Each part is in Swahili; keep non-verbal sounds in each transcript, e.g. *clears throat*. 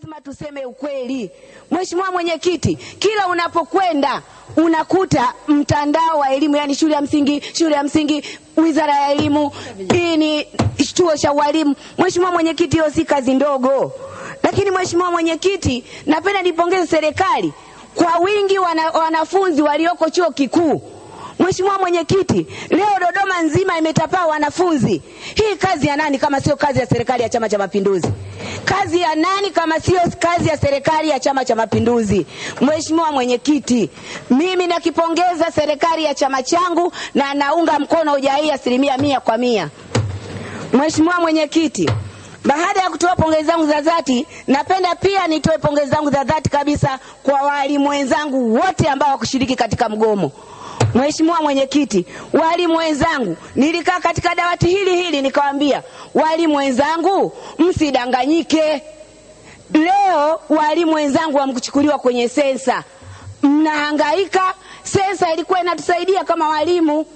lazima tuseme ukweli. Mheshimiwa Mwenyekiti, kila unapokwenda unakuta mtandao wa elimu, yani shule ya msingi, shule ya msingi, wizara ya elimu, hii ni chuo cha ualimu. Mheshimiwa Mwenyekiti, hiyo si kazi ndogo. Lakini Mheshimiwa Mwenyekiti, napenda nipongeze serikali kwa wingi wana, wanafunzi walioko chuo kikuu. Mheshimiwa Mwenyekiti, leo Dodoma nzima imetapaa wanafunzi. Hii kazi ya nani kama sio kazi ya serikali ya Chama cha Mapinduzi? Kazi ya nani kama sio kazi ya serikali ya Chama cha Mapinduzi? Mheshimiwa Mwenyekiti, mimi nakipongeza serikali ya chama changu na naunga mkono hoja hii asilimia mia kwa mia. Mheshimiwa Mwenyekiti, baada ya kutoa pongezi zangu za dhati, napenda pia nitoe pongezi zangu za dhati kabisa kwa walimu wenzangu wote ambao wakushiriki katika mgomo. Mheshimiwa Mwenyekiti, walimu wenzangu, nilikaa katika dawati hili hili nikawaambia walimu wenzangu, msidanganyike. Leo walimu wenzangu wamkuchukuliwa kwenye sensa, mnahangaika. Sensa ilikuwa inatusaidia kama walimu,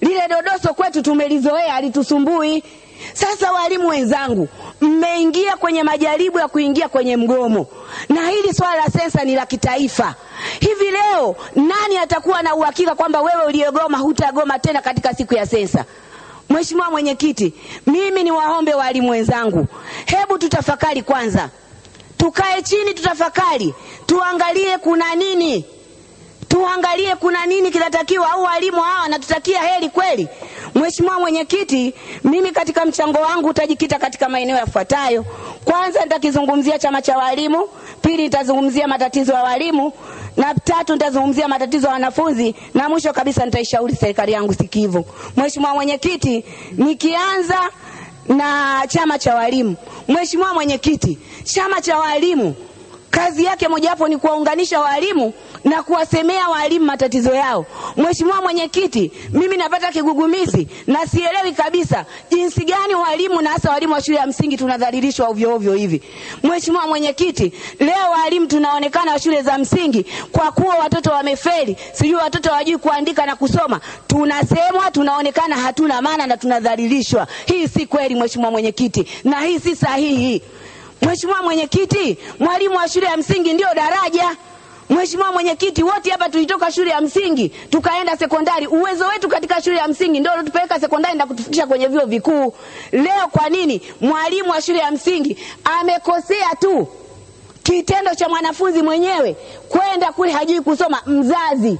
lile dodoso kwetu tumelizoea, alitusumbui. Sasa walimu wenzangu, mmeingia kwenye majaribu ya kuingia kwenye mgomo, na hili swala la sensa ni la kitaifa. Hivi leo nani atakuwa na uhakika kwamba wewe uliyegoma hutagoma tena katika siku ya sensa? Mheshimiwa Mwenyekiti, mimi ni waombe walimu wenzangu, hebu tutafakari kwanza, tukae chini, tutafakari, tuangalie kuna nini tuangalie kuna nini kinatakiwa, au walimu hawa wanatutakia heri kweli? Mheshimiwa Mwenyekiti, mimi katika mchango wangu utajikita katika maeneo yafuatayo. Kwanza nitakizungumzia chama cha walimu, pili nitazungumzia matatizo ya walimu, na tatu nitazungumzia matatizo ya wanafunzi, na mwisho kabisa nitaishauri serikali yangu sikivu. Mheshimiwa Mwenyekiti, nikianza na chama cha walimu. Mheshimiwa Mwenyekiti, chama cha walimu kazi yake mojawapo ni kuwaunganisha walimu na kuwasemea walimu matatizo yao. Mheshimiwa Mwenyekiti, mimi napata kigugumizi na sielewi kabisa jinsi gani walimu na hasa walimu wa shule ya msingi tunadhalilishwa ovyo ovyo hivi. Mheshimiwa Mwenyekiti, leo walimu tunaonekana wa shule za msingi kwa kuwa watoto wamefeli, sijui watoto hawajui kuandika na kusoma, tunasemwa, tunaonekana hatuna maana na tunadhalilishwa. Hii si kweli Mheshimiwa Mwenyekiti, na hii si sahihi. Mheshimiwa Mwenyekiti, mwalimu wa shule ya msingi ndio daraja. Mheshimiwa Mwenyekiti, wote hapa tulitoka shule ya msingi tukaenda sekondari. Uwezo wetu katika shule ya msingi ndio tupeleka sekondari na kutufikisha kwenye vyuo vikuu. Leo kwa nini mwalimu wa shule ya msingi amekosea tu kitendo cha mwanafunzi mwenyewe kwenda kule hajui kusoma? Mzazi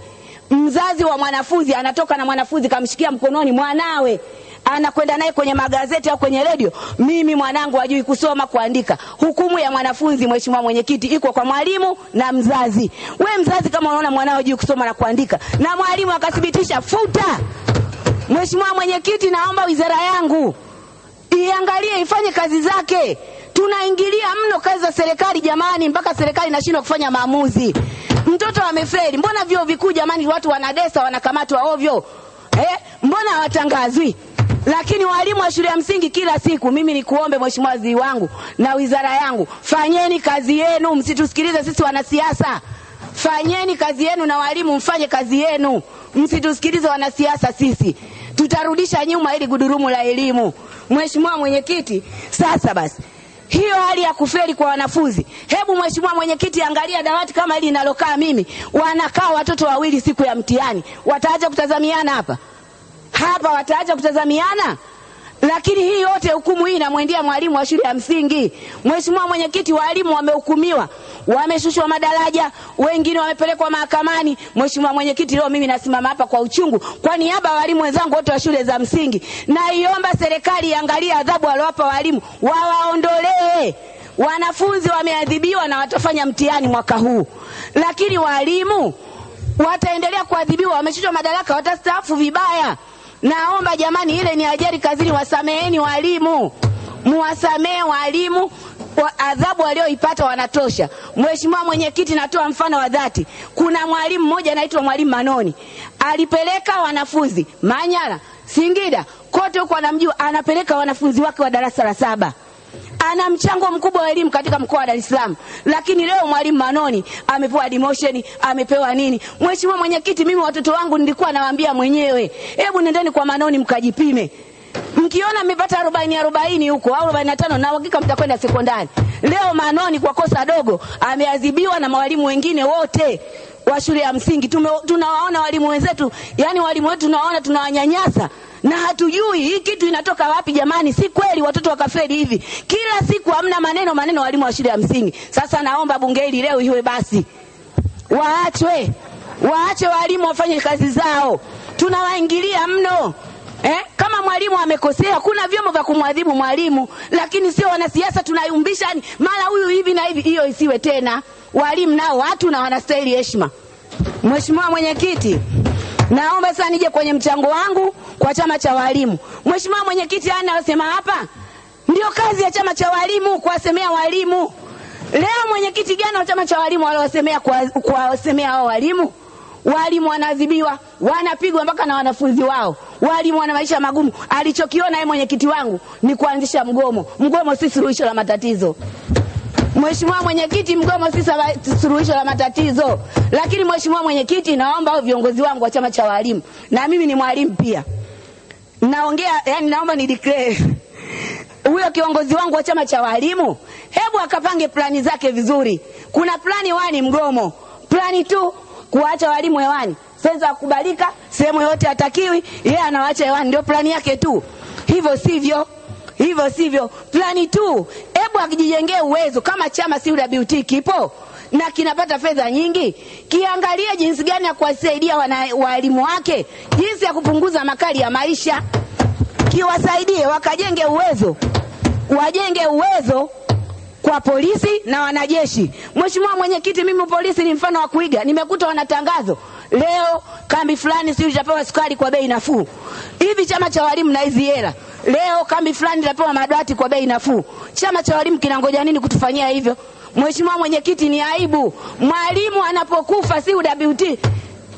mzazi wa mwanafunzi anatoka na mwanafunzi kamshikia mkononi mwanawe anakwenda naye kwenye magazeti au kwenye redio, mimi mwanangu hajui kusoma kuandika. Hukumu ya mwanafunzi, Mheshimiwa Mwenyekiti, iko kwa mwalimu na mzazi. We mzazi, kama unaona mwanao hajui kusoma na kuandika na mwalimu akathibitisha, futa. Mheshimiwa Mwenyekiti, naomba wizara yangu iangalie, ifanye kazi zake. Tunaingilia mno kazi za serikali jamani, mpaka serikali inashindwa kufanya maamuzi. Mtoto amefeli, mbona vyuo vikuu jamani, watu wanadesa, wanakamatwa ovyo eh? Mbona hawatangazwi? lakini walimu wa shule ya msingi kila siku. Mimi nikuombe Mheshimiwa waziri wangu na wizara yangu, fanyeni kazi yenu, msitusikilize sisi wanasiasa. Fanyeni kazi yenu na walimu, mfanye kazi yenu, msitusikilize wanasiasa. Sisi tutarudisha nyuma ili gudurumu la elimu. Mheshimiwa Mwenyekiti, sasa basi hiyo hali ya kufeli kwa wanafunzi, hebu Mheshimiwa Mwenyekiti, angalia dawati kama hili linalokaa mimi, wanakaa watoto wawili siku ya mtihani, wataacha kutazamiana hapa? Hapa wataacha kutazamiana? Lakini hii yote hukumu hii inamwendea mwalimu wa shule ya msingi. Mheshimiwa Mwenyekiti, walimu wamehukumiwa, wameshushwa madaraja, wengine wamepelekwa mahakamani. Mheshimiwa Mwenyekiti, leo mimi nasimama hapa kwa uchungu kwa niaba ya walimu wenzangu wote wa shule za msingi. Naiomba serikali iangalie adhabu waliowapa walimu, wawaondolee. Wanafunzi wameadhibiwa na watafanya mtihani mwaka huu, lakini walimu wataendelea kuadhibiwa, wameshushwa madaraka, watastaafu vibaya. Naomba jamani, ile ni ajali kazini, wasameheni walimu, muwasamehe walimu wa adhabu walioipata wanatosha. Mheshimiwa Mwenyekiti, natoa mfano wa dhati. Kuna mwalimu mmoja anaitwa Mwalimu Manoni, alipeleka wanafunzi Manyara, Singida, kote huko anamjua, anapeleka wanafunzi wake wa darasa la saba ana mchango mkubwa wa elimu katika mkoa wa Dar es Salaam, lakini leo mwalimu Manoni amepewa demotion, amepewa nini? Mheshimiwa Mwenyekiti, mimi watoto wangu nilikuwa nawaambia mwenyewe, hebu nendeni kwa Manoni mkajipime. Mkiona mmepata arobaini arobaini huko au arobaini na tano na uhakika mtakwenda sekondari. Leo Manoni kwa kosa dogo ameadhibiwa na walimu wengine wote wa shule ya msingi. Tunawaona walimu wenzetu, yani walimu wetu tunawaona tunawanyanyasa na hatujui hii kitu inatoka wapi jamani. Si kweli watoto wakafeli hivi kila siku, hamna maneno maneno walimu wa shule ya msingi. Sasa naomba bunge hili leo iwe basi, waachwe waache walimu wafanye kazi zao, tunawaingilia mno. Eh, kama mwalimu amekosea, kuna vyombo vya kumwadhibu mwalimu, lakini sio wanasiasa tunayumbisha, ni mara huyu hivi na hivi. Hiyo isiwe tena. Walimu nao watu na wanastahili heshima. Mheshimiwa Mwenyekiti, naomba sasa nije kwenye mchango wangu kwa chama cha walimu. Mheshimiwa Mwenyekiti, anayosema hapa ndio kazi ya chama cha walimu, kuwasemea walimu. Leo mwenyekiti gani wa chama cha walimu aliwasemea, kuwasemea hao walimu? Walimu wanaadhibiwa, wanapigwa mpaka na wanafunzi wao. Walimu wana maisha magumu. Alichokiona yeye mwenyekiti wangu ni kuanzisha mgomo. Mgomo si suluhisho la matatizo. Mheshimiwa Mwenyekiti, mgomo si suluhisho la matatizo. Lakini Mheshimiwa Mwenyekiti, naomba viongozi wangu wa chama cha walimu, na mimi ni mwalimu pia, naongea yani, naomba ni declare huyo kiongozi wangu wa chama cha walimu, hebu akapange plani zake vizuri. Kuna plani wani mgomo, plani tu kuacha walimu hewani, sensa kubalika sehemu yote hatakiwi, yeye yeah, anawaacha hewani, ndio plani yake tu. Hivyo sivyo, hivyo sivyo, plani tu. Hebu akijijengea uwezo, kama chama CWT kipo na kinapata fedha nyingi, kiangalie jinsi gani ya kuwasaidia walimu wake, jinsi ya kupunguza makali ya maisha, kiwasaidie wakajenge uwezo, wajenge uwezo kwa polisi na wanajeshi. Mheshimiwa Mwenyekiti, mimi polisi ni mfano wa kuiga. Nimekuta wanatangazo leo, kambi fulani si itapewa sukari kwa bei nafuu. Hivi chama cha walimu na hizi hela leo, kambi fulani itapewa madawati kwa bei nafuu. Chama cha walimu kinangoja nini kutufanyia hivyo? Mheshimiwa Mwenyekiti, ni aibu. Mwalimu anapokufa CWT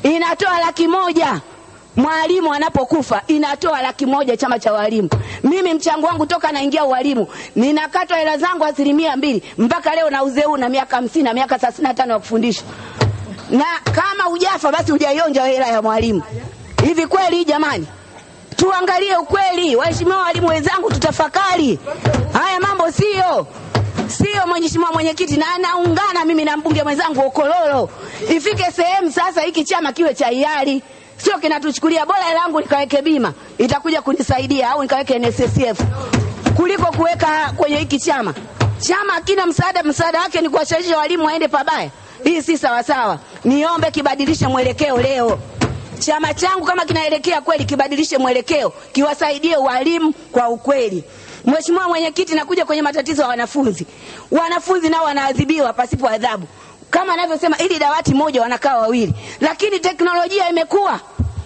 inatoa laki moja mwalimu anapokufa inatoa laki moja chama cha walimu. Mimi mchango wangu toka naingia ualimu ninakatwa hela zangu asilimia mbili mpaka leo na uzeu na miaka hamsini na miaka thelathini na tano ya kufundisha, na kama hujafa basi hujaionja hela ya mwalimu. Hivi kweli jamani? Tuangalie ukweli, waheshimiwa walimu wenzangu, tutafakari haya mambo, sio sio mheshimiwa mwenyekiti, na naungana mimi na mbunge mwenzangu Okololo, ifike sehemu sasa hiki chama kiwe cha hiari sio kinatuchukulia bora langu nikaweke bima itakuja kunisaidia au nikaweke NSSF kuliko kuweka kwenye hiki chama. Chama hakina msaada, msaada wake ni kuwashawishi walimu waende pabaya. Hii si sawasawa. Niombe kibadilishe mwelekeo leo. Chama changu kama kinaelekea kweli, kibadilishe mwelekeo, kiwasaidie walimu kwa ukweli. Mheshimiwa Mwenyekiti, nakuja kwenye matatizo ya wanafunzi. Wanafunzi nao wanaadhibiwa pasipo adhabu kama anavyosema ili dawati moja wanakaa wawili, lakini teknolojia imekuwa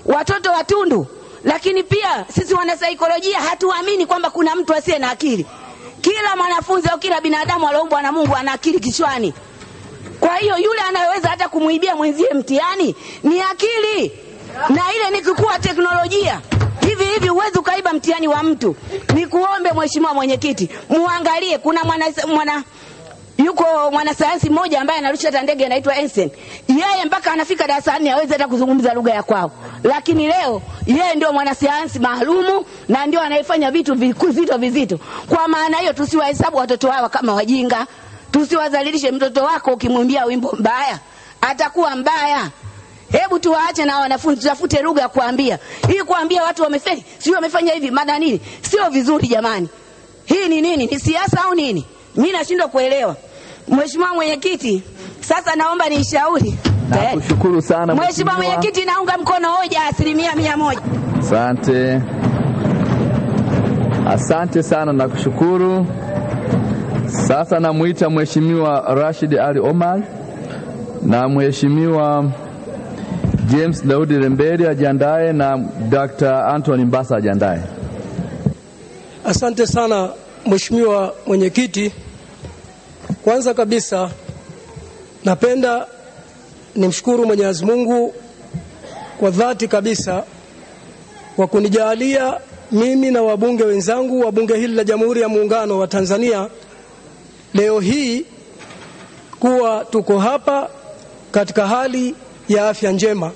watoto watundu. Lakini pia sisi wanasaikolojia hatuamini kwamba kuna mtu asiye na akili. Kila mwanafunzi au kila binadamu alioumbwa na Mungu ana akili kichwani. Kwa hiyo yule anayeweza hata kumwibia mwenzie mtihani ni akili, na ile ni kukua teknolojia hivi hivi huwezi ukaiba mtihani wa mtu. Nikuombe Mheshimiwa Mwenyekiti, muangalie kuna mwana, mwana yuko mwanasayansi mmoja ambaye anarusha hata ndege anaitwa Einstein. Yeye mpaka anafika darasa nne hawezi hata kuzungumza lugha ya kwao, lakini leo yeye ndio mwanasayansi maalumu na ndio anayefanya vitu vizito vizito. Kwa maana hiyo, tusiwahesabu watoto hawa kama wajinga, tusiwadhalilishe. Mtoto wako ukimwimbia wimbo mbaya atakuwa mbaya. Hebu tuwaache na wanafunzi, tutafute lugha ya kuambia. Hii kuambia watu wamefeli, sio wamefanya hivi, mada nini? Sio vizuri jamani. Hii ni nini? Ni siasa au nini? Mimi nashindwa kuelewa. Mheshimiwa Mwenyekiti, sasa naomba niishauri. Nakushukuru sana Mheshimiwa Mwenyekiti, naunga mkono hoja asilimia mia moja. Asante, asante sana, nakushukuru. Sasa namwita Mheshimiwa Rashid Ali Omar na Mheshimiwa James Daudi Lemberi ajiandae na Dr. Anthony Mbasa ajiandae. Asante sana Mheshimiwa Mwenyekiti. Kwanza kabisa napenda nimshukuru Mwenyezi Mungu kwa dhati kabisa kwa kunijalia mimi na wabunge wenzangu wa bunge hili la Jamhuri ya Muungano wa Tanzania leo hii kuwa tuko hapa katika hali ya afya njema.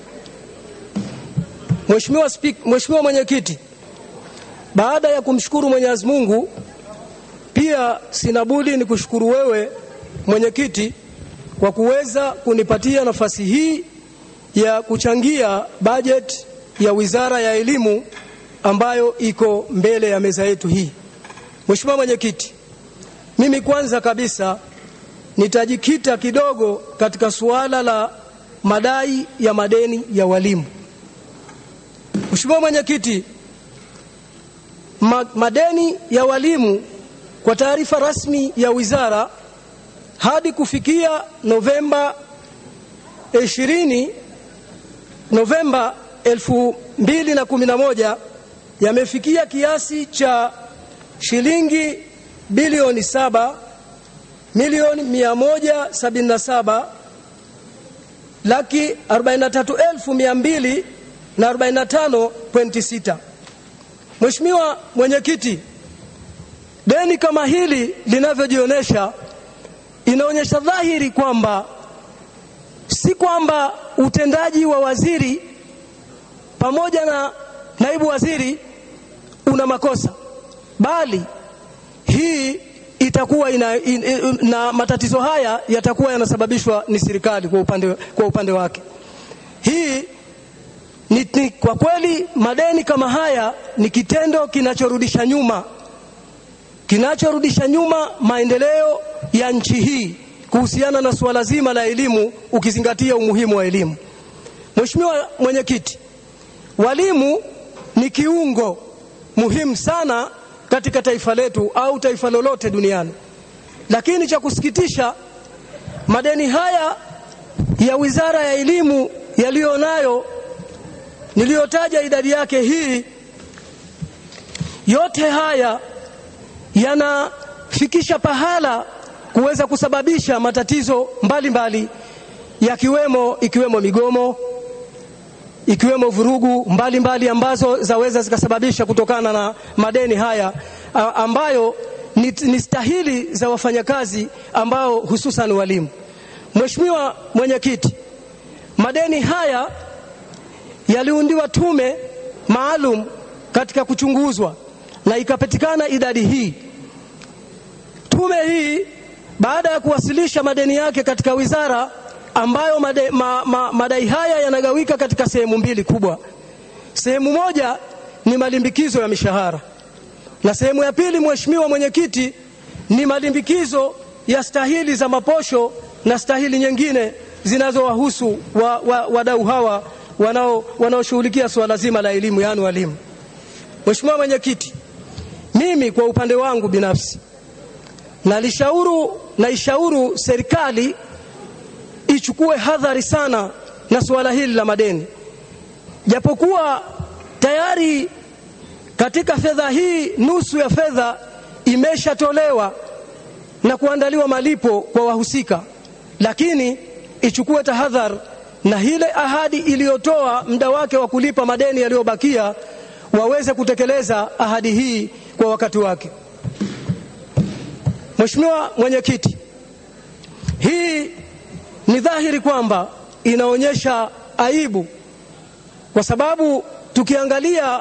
Mheshimiwa Spika, Mheshimiwa Mwenyekiti, baada ya kumshukuru Mwenyezi Mungu pia sina budi ni kushukuru wewe mwenyekiti kwa kuweza kunipatia nafasi hii ya kuchangia bajeti ya Wizara ya Elimu ambayo iko mbele ya meza yetu hii. Mheshimiwa Mwenyekiti, mimi kwanza kabisa nitajikita kidogo katika suala la madai ya madeni ya walimu. Mheshimiwa Mwenyekiti, ma madeni ya walimu kwa taarifa rasmi ya wizara hadi kufikia Novemba 20 Novemba 2011 yamefikia kiasi cha shilingi bilioni saba milioni 177 laki 43245 na 45.6. Mheshimiwa Mwenyekiti, deni kama hili linavyojionyesha inaonyesha dhahiri kwamba si kwamba utendaji wa waziri pamoja na naibu waziri una makosa, bali hii itakuwa ina, in, in, na matatizo haya yatakuwa yanasababishwa ni serikali kwa upande, kwa upande wake. Hii ni, ni, kwa kweli madeni kama haya ni kitendo kinachorudisha nyuma kinachorudisha nyuma maendeleo ya nchi hii kuhusiana na suala zima la elimu, ukizingatia umuhimu wa elimu. Mheshimiwa Mwenyekiti, walimu ni kiungo muhimu sana katika taifa letu au taifa lolote duniani, lakini cha kusikitisha, madeni haya ya Wizara ya Elimu yaliyo nayo niliyotaja idadi yake hii, yote haya yanafikisha pahala kuweza kusababisha matatizo mbalimbali yakiwemo ikiwemo migomo ikiwemo vurugu mbalimbali mbali ambazo zaweza zikasababisha kutokana na madeni haya ambayo ni, ni stahili za wafanyakazi ambao hususan walimu. Mheshimiwa Mwenyekiti, madeni haya yaliundiwa tume maalum katika kuchunguzwa na ikapatikana idadi hii. Tume hii baada ya kuwasilisha madeni yake katika wizara ambayo madai, ma, ma, madai haya yanagawika katika sehemu mbili kubwa. Sehemu moja ni malimbikizo ya mishahara na sehemu ya pili, Mheshimiwa Mwenyekiti, ni malimbikizo ya stahili za maposho na stahili nyingine zinazowahusu wadau wa, wa hawa wanaoshughulikia wanao suala zima la elimu, yaani walimu. Mheshimiwa Mwenyekiti, mimi kwa upande wangu binafsi nalishauru naishauru serikali ichukue hadhari sana na suala hili la madeni, japokuwa tayari katika fedha hii nusu ya fedha imeshatolewa na kuandaliwa malipo kwa wahusika, lakini ichukue tahadhari na ile ahadi iliyotoa muda wake wa kulipa madeni yaliyobakia waweze kutekeleza ahadi hii kwa wakati wake. Mheshimiwa Mwenyekiti, hii ni dhahiri kwamba inaonyesha aibu, kwa sababu tukiangalia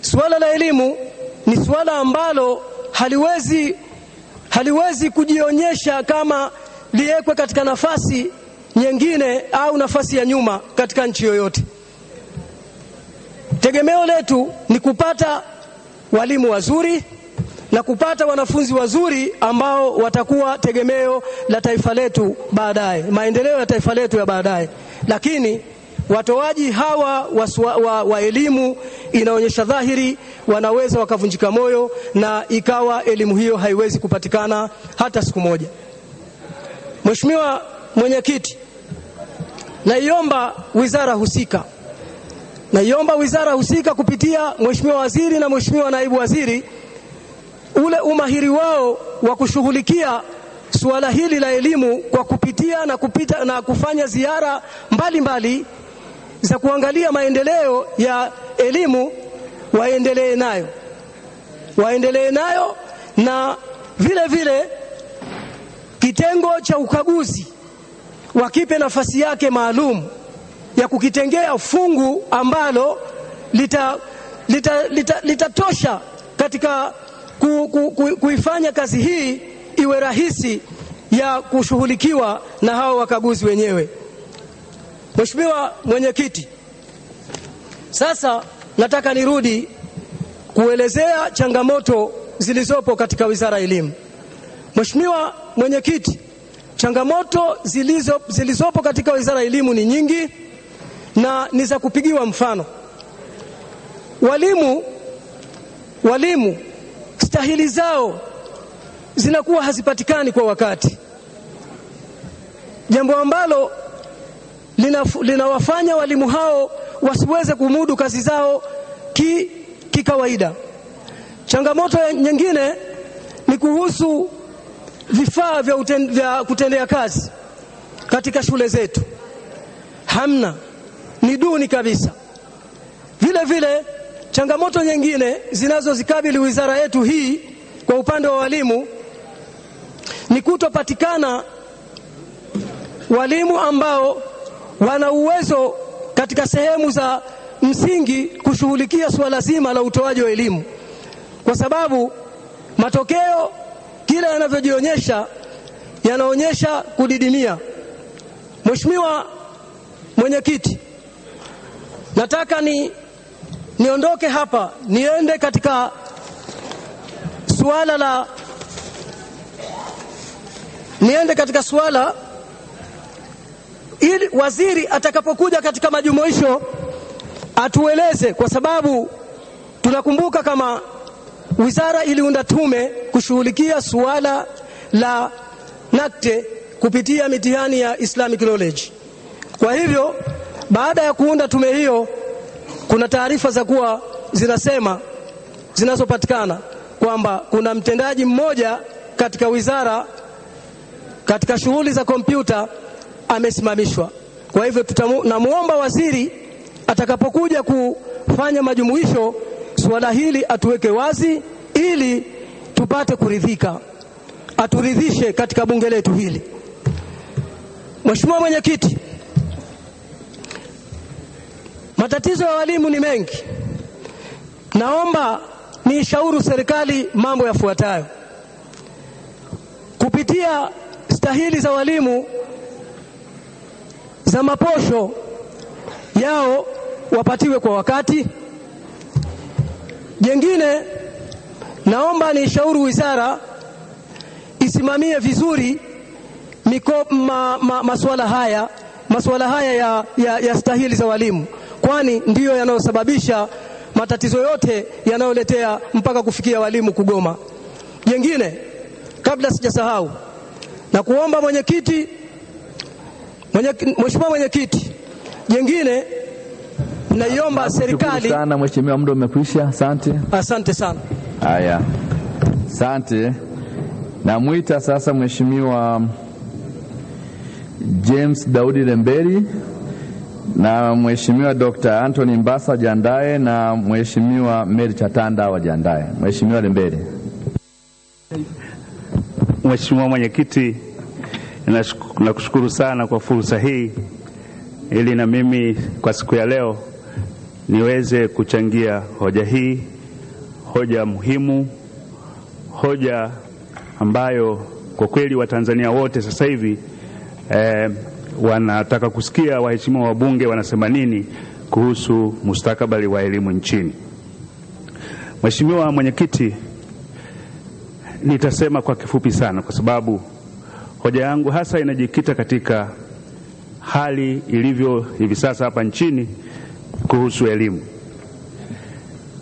suala la elimu ni suala ambalo haliwezi, haliwezi kujionyesha kama liwekwe katika nafasi nyingine au nafasi ya nyuma katika nchi yoyote. Tegemeo letu ni kupata walimu wazuri na kupata wanafunzi wazuri ambao watakuwa tegemeo la taifa letu baadaye, maendeleo ya taifa letu ya baadaye. Lakini watoaji hawa wa, wa, wa elimu inaonyesha dhahiri wanaweza wakavunjika moyo na ikawa elimu hiyo haiwezi kupatikana hata siku moja. Mheshimiwa Mwenyekiti, naiomba wizara husika naiomba wizara husika kupitia Mheshimiwa Waziri na Mheshimiwa Naibu Waziri ule umahiri wao wa kushughulikia suala hili la elimu kwa kupitia na, kupita, na kufanya ziara mbalimbali mbali za kuangalia maendeleo ya elimu waendelee nayo, waendelee nayo na vile vile kitengo cha ukaguzi wakipe nafasi yake maalum ya kukitengea fungu ambalo litatosha lita, lita, lita katika ku, ku, ku, kuifanya kazi hii iwe rahisi ya kushughulikiwa na hao wakaguzi wenyewe. Mheshimiwa Mwenyekiti, sasa nataka nirudi kuelezea changamoto zilizopo katika Wizara ya Elimu. Mheshimiwa Mwenyekiti, changamoto zilizo, zilizopo katika Wizara ya Elimu ni nyingi na ni za kupigiwa mfano. Walimu walimu stahili zao zinakuwa hazipatikani kwa wakati, jambo ambalo linawafanya lina walimu hao wasiweze kumudu kazi zao ki, kikawaida. Changamoto nyingine ni kuhusu vifaa vya, vya kutendea kazi katika shule zetu, hamna, ni duni kabisa. Vile vile changamoto nyingine zinazozikabili wizara yetu hii kwa upande wa walimu ni kutopatikana walimu ambao wana uwezo katika sehemu za msingi kushughulikia suala zima la utoaji wa elimu, kwa sababu matokeo kila yanavyojionyesha yanaonyesha kudidimia. Mheshimiwa Mwenyekiti, nataka ni niondoke hapa niende katika suala la niende katika suala ili waziri atakapokuja katika majumuisho atueleze, kwa sababu tunakumbuka kama wizara iliunda tume kushughulikia suala la nakte kupitia mitihani ya Islamic Knowledge. Kwa hivyo baada ya kuunda tume hiyo, kuna taarifa za kuwa zinasema zinazopatikana kwamba kuna mtendaji mmoja katika wizara katika shughuli za kompyuta amesimamishwa. Kwa hivyo tunamwomba waziri atakapokuja kufanya majumuisho, suala hili atuweke wazi ili tupate kuridhika, aturidhishe katika bunge letu hili. Mheshimiwa Mwenyekiti, matatizo ya walimu ni mengi. Naomba niishauri serikali mambo yafuatayo kupitia stahili za walimu za maposho yao wapatiwe kwa wakati. Jengine, naomba niishauri wizara isimamie vizuri miko, ma, ma, masuala haya masuala haya ya, ya, ya stahili za walimu, kwani ndiyo yanayosababisha matatizo yote yanayoletea mpaka kufikia walimu kugoma. Jengine, kabla sijasahau, na kuomba mwenyekiti mwenye, Mheshimiwa Mwenyekiti, jengine naiomba serikali. sana mheshimiwa, muda umekwisha. Asante, Asante sana. haya, asante. Namwita sasa mheshimiwa James Daudi Lemberi na mheshimiwa Dr. Anthony Mbasa jiandae na mheshimiwa Mary Chatanda wajiandae. Mheshimiwa Lembele. Mheshimiwa Mwenyekiti, nakushukuru sana kwa fursa hii ili na mimi kwa siku ya leo niweze kuchangia hoja hii, hoja muhimu, hoja ambayo kwa kweli Watanzania wote sasa hivi eh, wanataka kusikia waheshimiwa wabunge wanasema nini kuhusu mustakabali wa elimu nchini. Mheshimiwa Mwenyekiti, nitasema kwa kifupi sana kwa sababu hoja yangu hasa inajikita katika hali ilivyo hivi sasa hapa nchini kuhusu elimu.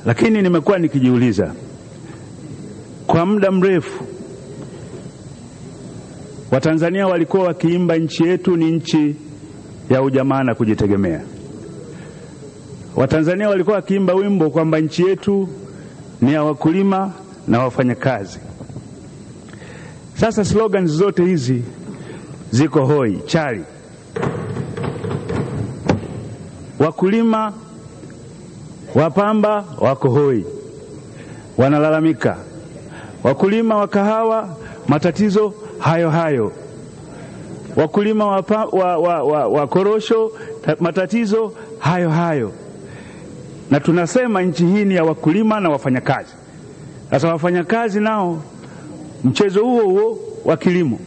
Lakini nimekuwa nikijiuliza kwa muda mrefu, Watanzania walikuwa wakiimba nchi yetu ni nchi ya ujamaa na kujitegemea. Watanzania walikuwa wakiimba wimbo kwamba nchi yetu ni ya wakulima na wafanyakazi. Sasa slogans zote hizi ziko hoi chali. Wakulima wapamba wako hoi, wanalalamika. Wakulima wa kahawa matatizo hayo hayo. Wakulima wa, wa, wa, wa, wa korosho matatizo hayo hayo, na tunasema nchi hii ni ya wakulima na wafanyakazi. Sasa wafanyakazi nao mchezo huo huo wa kilimo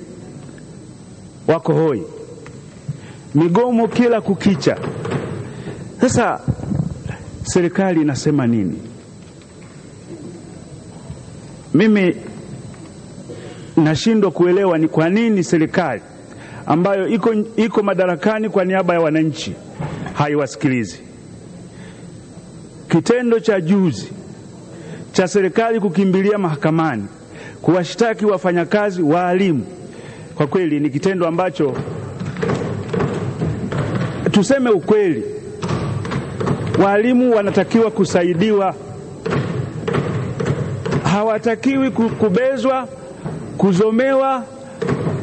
wako hoi, migomo kila kukicha. Sasa serikali inasema nini? Mimi nashindwa kuelewa ni kwa nini serikali ambayo iko, iko madarakani kwa niaba ya wananchi haiwasikilizi. Kitendo cha juzi cha serikali kukimbilia mahakamani kuwashtaki wafanyakazi waalimu, kwa kweli ni kitendo ambacho tuseme ukweli, waalimu wanatakiwa kusaidiwa, hawatakiwi kubezwa, kuzomewa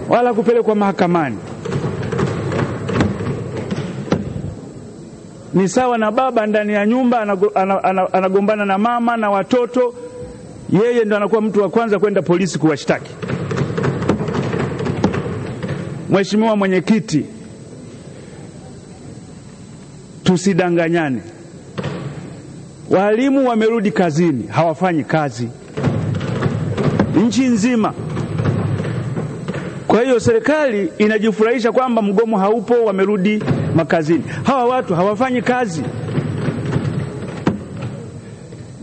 wala kupelekwa mahakamani. Ni sawa na baba ndani ya nyumba anagombana na mama na watoto, yeye ndo anakuwa mtu wa kwanza kwenda polisi kuwashtaki. Mheshimiwa Mwenyekiti, tusidanganyane. Walimu wamerudi kazini, hawafanyi kazi nchi nzima. Kwa hiyo serikali inajifurahisha kwamba mgomo haupo, wamerudi makazini. Hawa watu hawafanyi kazi.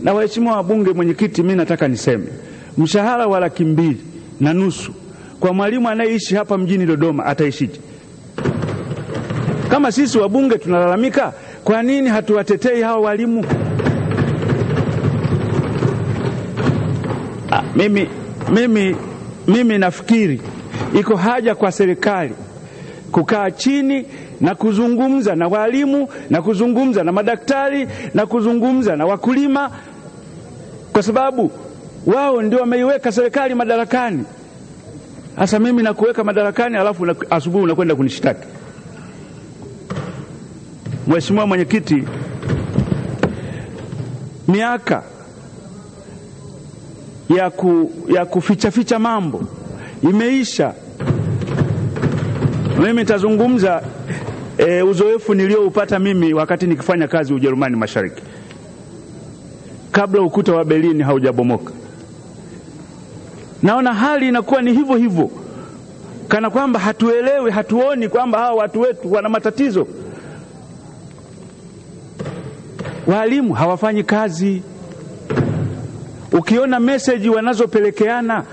Na waheshimiwa wabunge, mwenyekiti, mimi nataka niseme mshahara wa laki mbili na nusu kwa mwalimu anayeishi hapa mjini Dodoma ataishije? Kama sisi wabunge tunalalamika, kwa nini hatuwatetei hawa walimu? Ah, mimi, mimi, mimi nafikiri iko haja kwa serikali kukaa chini na kuzungumza na walimu na kuzungumza na madaktari na kuzungumza na wakulima, kwa sababu wao ndio wameiweka serikali madarakani. Sasa mimi nakuweka madarakani, alafu asubuhi unakwenda kunishtaki. Mheshimiwa Mwenyekiti, miaka ya, ku, ya kufichaficha mambo imeisha. Mimi nitazungumza e, uzoefu nilioupata mimi wakati nikifanya kazi Ujerumani Mashariki, kabla ukuta wa Berlin haujabomoka. Naona hali inakuwa ni hivyo hivyo, kana kwamba hatuelewi, hatuoni kwamba hawa watu wetu wana matatizo. Walimu hawafanyi kazi. Ukiona meseji wanazopelekeana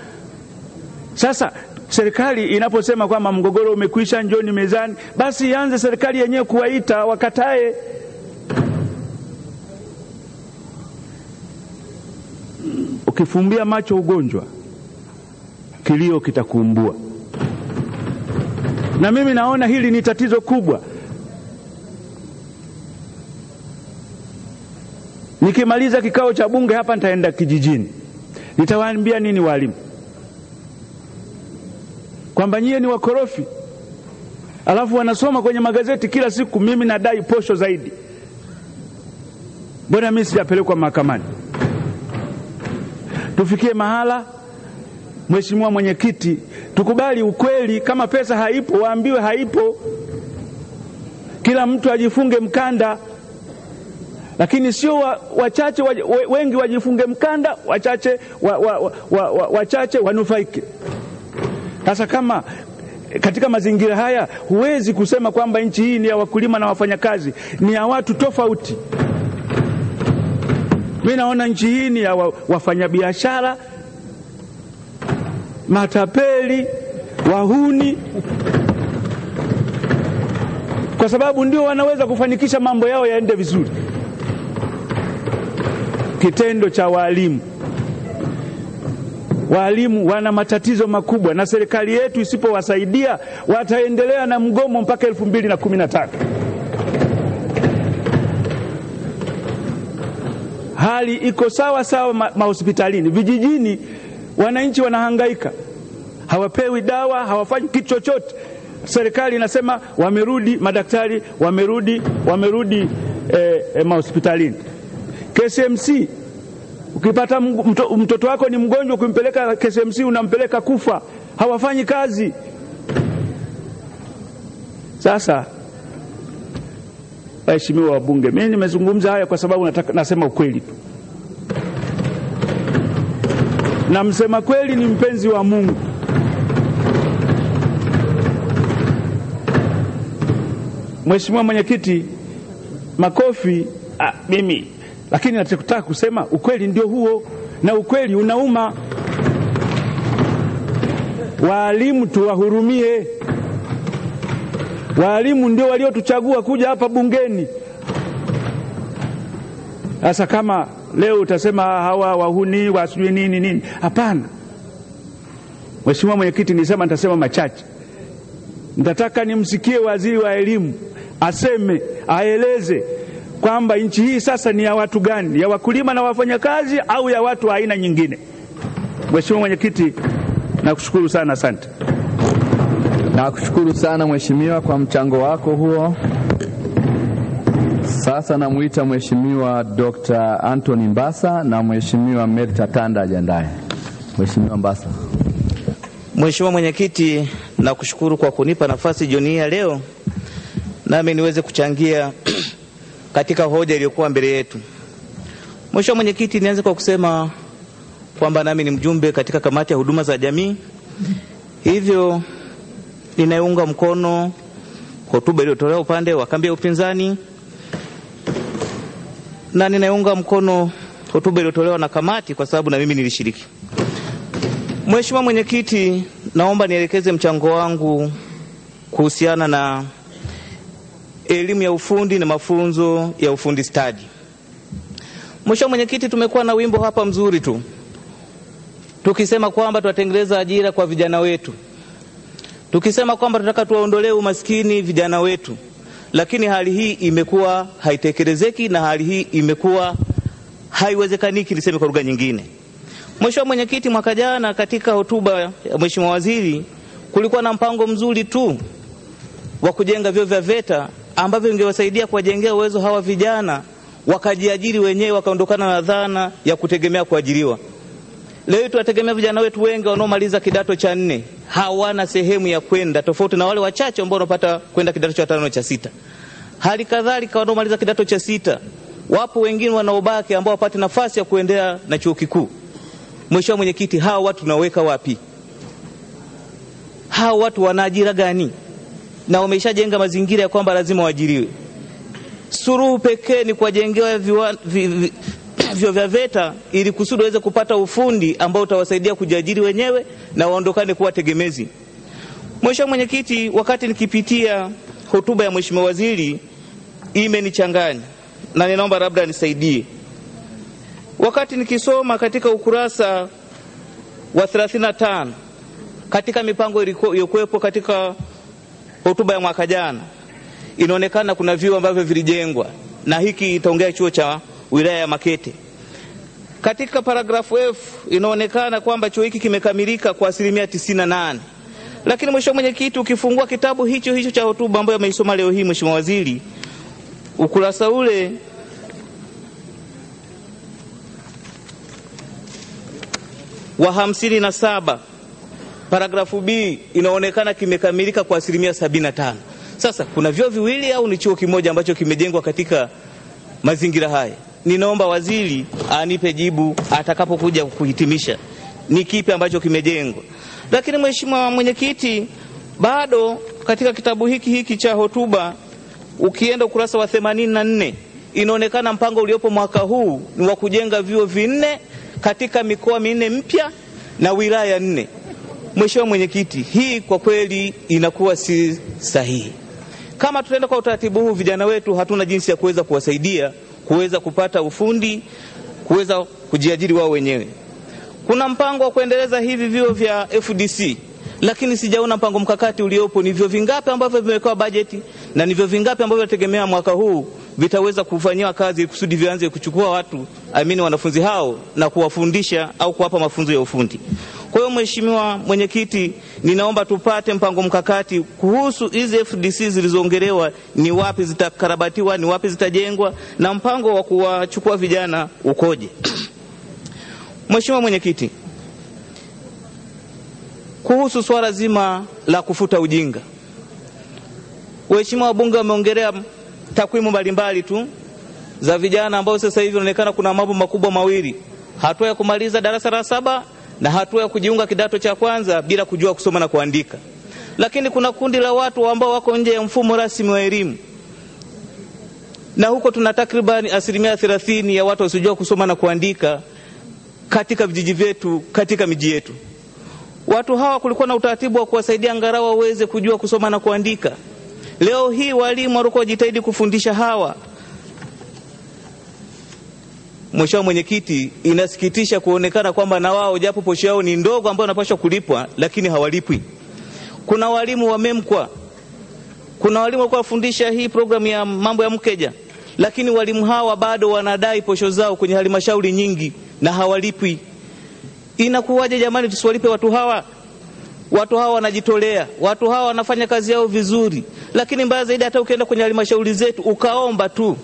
sasa serikali inaposema kwamba mgogoro umekwisha, njoni mezani, basi ianze serikali yenyewe kuwaita wakatae. Ukifumbia macho ugonjwa, kilio kitakuumbua. Na mimi naona hili ni tatizo kubwa. Nikimaliza kikao cha bunge hapa, nitaenda kijijini, nitawaambia nini walimu? Kwamba nyie ni wakorofi, alafu wanasoma kwenye magazeti kila siku, mimi nadai posho zaidi. Mbona mimi sijapelekwa mahakamani? Tufikie mahala, Mheshimiwa Mwenyekiti, tukubali ukweli. Kama pesa haipo, waambiwe haipo, kila mtu ajifunge mkanda, lakini sio wa, wachache wa, wengi wajifunge mkanda, wachache wa, wa, wa, wa, wa, wachache wanufaike. Sasa kama katika mazingira haya huwezi kusema kwamba nchi hii ni ya wakulima na wafanyakazi, ni ya watu tofauti. Mi naona nchi hii ni ya wafanyabiashara, matapeli, wahuni, kwa sababu ndio wanaweza kufanikisha mambo yao yaende vizuri. Kitendo cha walimu Waalimu wana matatizo makubwa, na serikali yetu isipowasaidia wataendelea na mgomo mpaka elfu mbili na kumi na tatu. Hali iko sawa sawa mahospitalini, ma vijijini, wananchi wanahangaika, hawapewi dawa, hawafanyi kitu chochote. Serikali inasema wamerudi, madaktari wamerudi, wamerudi eh, eh, mahospitalini. KCMC Ukipata mto, mtoto wako ni mgonjwa, ukimpeleka ksmc unampeleka kufa. Hawafanyi kazi. Sasa waheshimiwa wabunge, mimi nimezungumza haya kwa sababu nataka, nasema ukweli tu. na msema kweli ni mpenzi wa Mungu. Mheshimiwa Mwenyekiti, makofi ah, mimi lakini nachotaka kusema ukweli ndio huo, na ukweli unauma. Waalimu tuwahurumie. Waalimu ndio waliotuchagua kuja hapa bungeni. Sasa kama leo utasema hawa wahuni wasijui nini nini, hapana. Mheshimiwa Mwenyekiti, nisema nitasema machache. Nitataka nimsikie waziri wa elimu aseme, aeleze kwamba nchi hii sasa ni ya watu gani, ya wakulima na wafanyakazi au ya watu wa aina nyingine? Mheshimiwa Mwenyekiti, nakushukuru sana, asante. Nakushukuru sana mheshimiwa kwa mchango wako huo. Sasa namwita Mheshimiwa Dr. Anthony Mbasa na Mheshimiwa Mary Tatanda ajiandae. Mheshimiwa Mbasa. Mheshimiwa Mwenyekiti, nakushukuru kwa kunipa nafasi jioni hii ya leo nami niweze kuchangia *clears throat* katika hoja iliyokuwa mbele yetu. Mheshimiwa Mwenyekiti, nianze kwa kusema kwamba nami ni mjumbe katika kamati ya huduma za jamii, hivyo ninaunga mkono hotuba iliyotolewa upande wa kambi ya upinzani na ninaunga mkono hotuba iliyotolewa na kamati kwa sababu na mimi nilishiriki. Mheshimiwa Mwenyekiti, naomba nielekeze mchango wangu kuhusiana na elimu ya ufundi na mafunzo ya ufundi stadi. Mheshimiwa Mwenyekiti, tumekuwa na wimbo hapa mzuri tu tukisema kwamba tunatengeneza ajira kwa vijana wetu, tukisema kwamba tunataka tuwaondolee umaskini vijana wetu, lakini hali hii imekuwa haitekelezeki na hali hii imekuwa haiwezekaniki, niseme kwa lugha nyingine. Mheshimiwa Mwenyekiti, mwaka jana katika hotuba ya Mheshimiwa Waziri kulikuwa na mpango mzuri tu wa kujenga vyuo vya VETA ambavyo vingewasaidia kuwajengea uwezo hawa vijana wakajiajiri wenyewe, wakaondokana na dhana ya kutegemea kuajiriwa. Leo tunategemea vijana wetu wengi wanaomaliza kidato cha nne hawana sehemu ya kwenda, tofauti na wale wachache ambao wanapata kwenda kidato cha tano cha sita. Hali kadhalika wanaomaliza kidato cha sita, wapo wengine wanaobaki ambao wapate nafasi ya kuendea na chuo kikuu. Mheshimiwa Mwenyekiti, hawa watu tunaweka wapi? Hawa watu wana ajira gani? Na wameshajenga mazingira ya kwamba lazima waajiriwe. Suruhu pekee ni kuwajengewa vyuo vya VETA ili kusudi waweze kupata ufundi ambao utawasaidia kujiajiri wenyewe na waondokane kuwa tegemezi. Mheshimiwa Mwenyekiti, wakati nikipitia hotuba ya Mheshimiwa Waziri imenichanganya na ninaomba labda nisaidie. Wakati nikisoma katika ukurasa wa 35 katika mipango iliyokuwepo katika hotuba ya mwaka jana inaonekana kuna vyuo ambavyo vilijengwa, na hiki itaongea chuo cha wilaya ya Makete. Katika paragrafu F inaonekana kwamba chuo hiki kimekamilika kwa asilimia tisini na nane, lakini Mheshimiwa Mwenyekiti, ukifungua kitabu hicho hicho cha hotuba ambayo ameisoma leo hii Mheshimiwa Waziri, ukurasa ule wa hamsini na saba paragrafu B inaonekana kimekamilika kwa asilimia sabini na tano. Sasa kuna vyuo viwili au ni chuo kimoja ambacho kimejengwa katika mazingira haya? Ninaomba waziri anipe jibu atakapokuja kuhitimisha ni kipi ambacho kimejengwa. Lakini Mheshimiwa Mwenyekiti, bado katika kitabu hiki hiki cha hotuba ukienda ukurasa wa themanini na nne inaonekana mpango uliopo mwaka huu ni wa kujenga vyuo vinne katika mikoa minne mpya na wilaya nne. Mheshimiwa Mwenyekiti, hii kwa kweli inakuwa si sahihi. Kama tutaenda kwa utaratibu huu, vijana wetu hatuna jinsi ya kuweza kuwasaidia kuweza kupata ufundi, kuweza kujiajiri wao wenyewe. Kuna mpango wa kuendeleza hivi vyuo vya FDC, lakini sijaona mpango mkakati uliopo. Ni vyuo vingapi ambavyo vimewekewa bajeti na ni vyuo vingapi ambavyo vinategemea mwaka huu vitaweza kufanyiwa kazi kusudi vianze kuchukua watu amini wanafunzi hao na kuwafundisha au kuwapa mafunzo ya ufundi. Kwa hiyo Mheshimiwa Mwenyekiti, ninaomba tupate mpango mkakati kuhusu hizi FDC zilizoongelewa, ni wapi zitakarabatiwa, ni wapi zitajengwa, na mpango wa kuwachukua vijana ukoje? Mheshimiwa Mwenyekiti, kuhusu swala zima la kufuta ujinga, waheshimiwa wabunge wameongelea takwimu mbalimbali tu za vijana ambao sasa hivi inaonekana kuna mambo makubwa mawili, hatua ya kumaliza darasa la saba na hatua ya kujiunga kidato cha kwanza bila kujua kusoma na kuandika. Lakini kuna kundi la watu ambao wako nje ya mfumo rasmi wa elimu, na huko tuna takribani asilimia thelathini ya watu wasiojua kusoma na kuandika katika vijiji vyetu, katika miji yetu. Watu hawa kulikuwa na utaratibu wa kuwasaidia angalau waweze kujua kusoma na kuandika. Leo hii walimu walikuwa wajitahidi kufundisha hawa. Mheshimiwa Mwenyekiti, inasikitisha kuonekana kwamba na wao japo posho yao ni ndogo ambayo wanapaswa kulipwa, lakini hawalipwi. Kuna walimu wamemkwa, kuna walimu walikuwa wafundisha hii programu ya mambo ya Mkeja, lakini walimu hawa bado wanadai posho zao kwenye halmashauri nyingi na hawalipwi. Inakuwaje jamani, tusiwalipe watu hawa? Watu hawa wanajitolea, watu hawa wanafanya kazi yao vizuri, lakini mbaya zaidi, hata ukienda kwenye halmashauri zetu ukaomba tu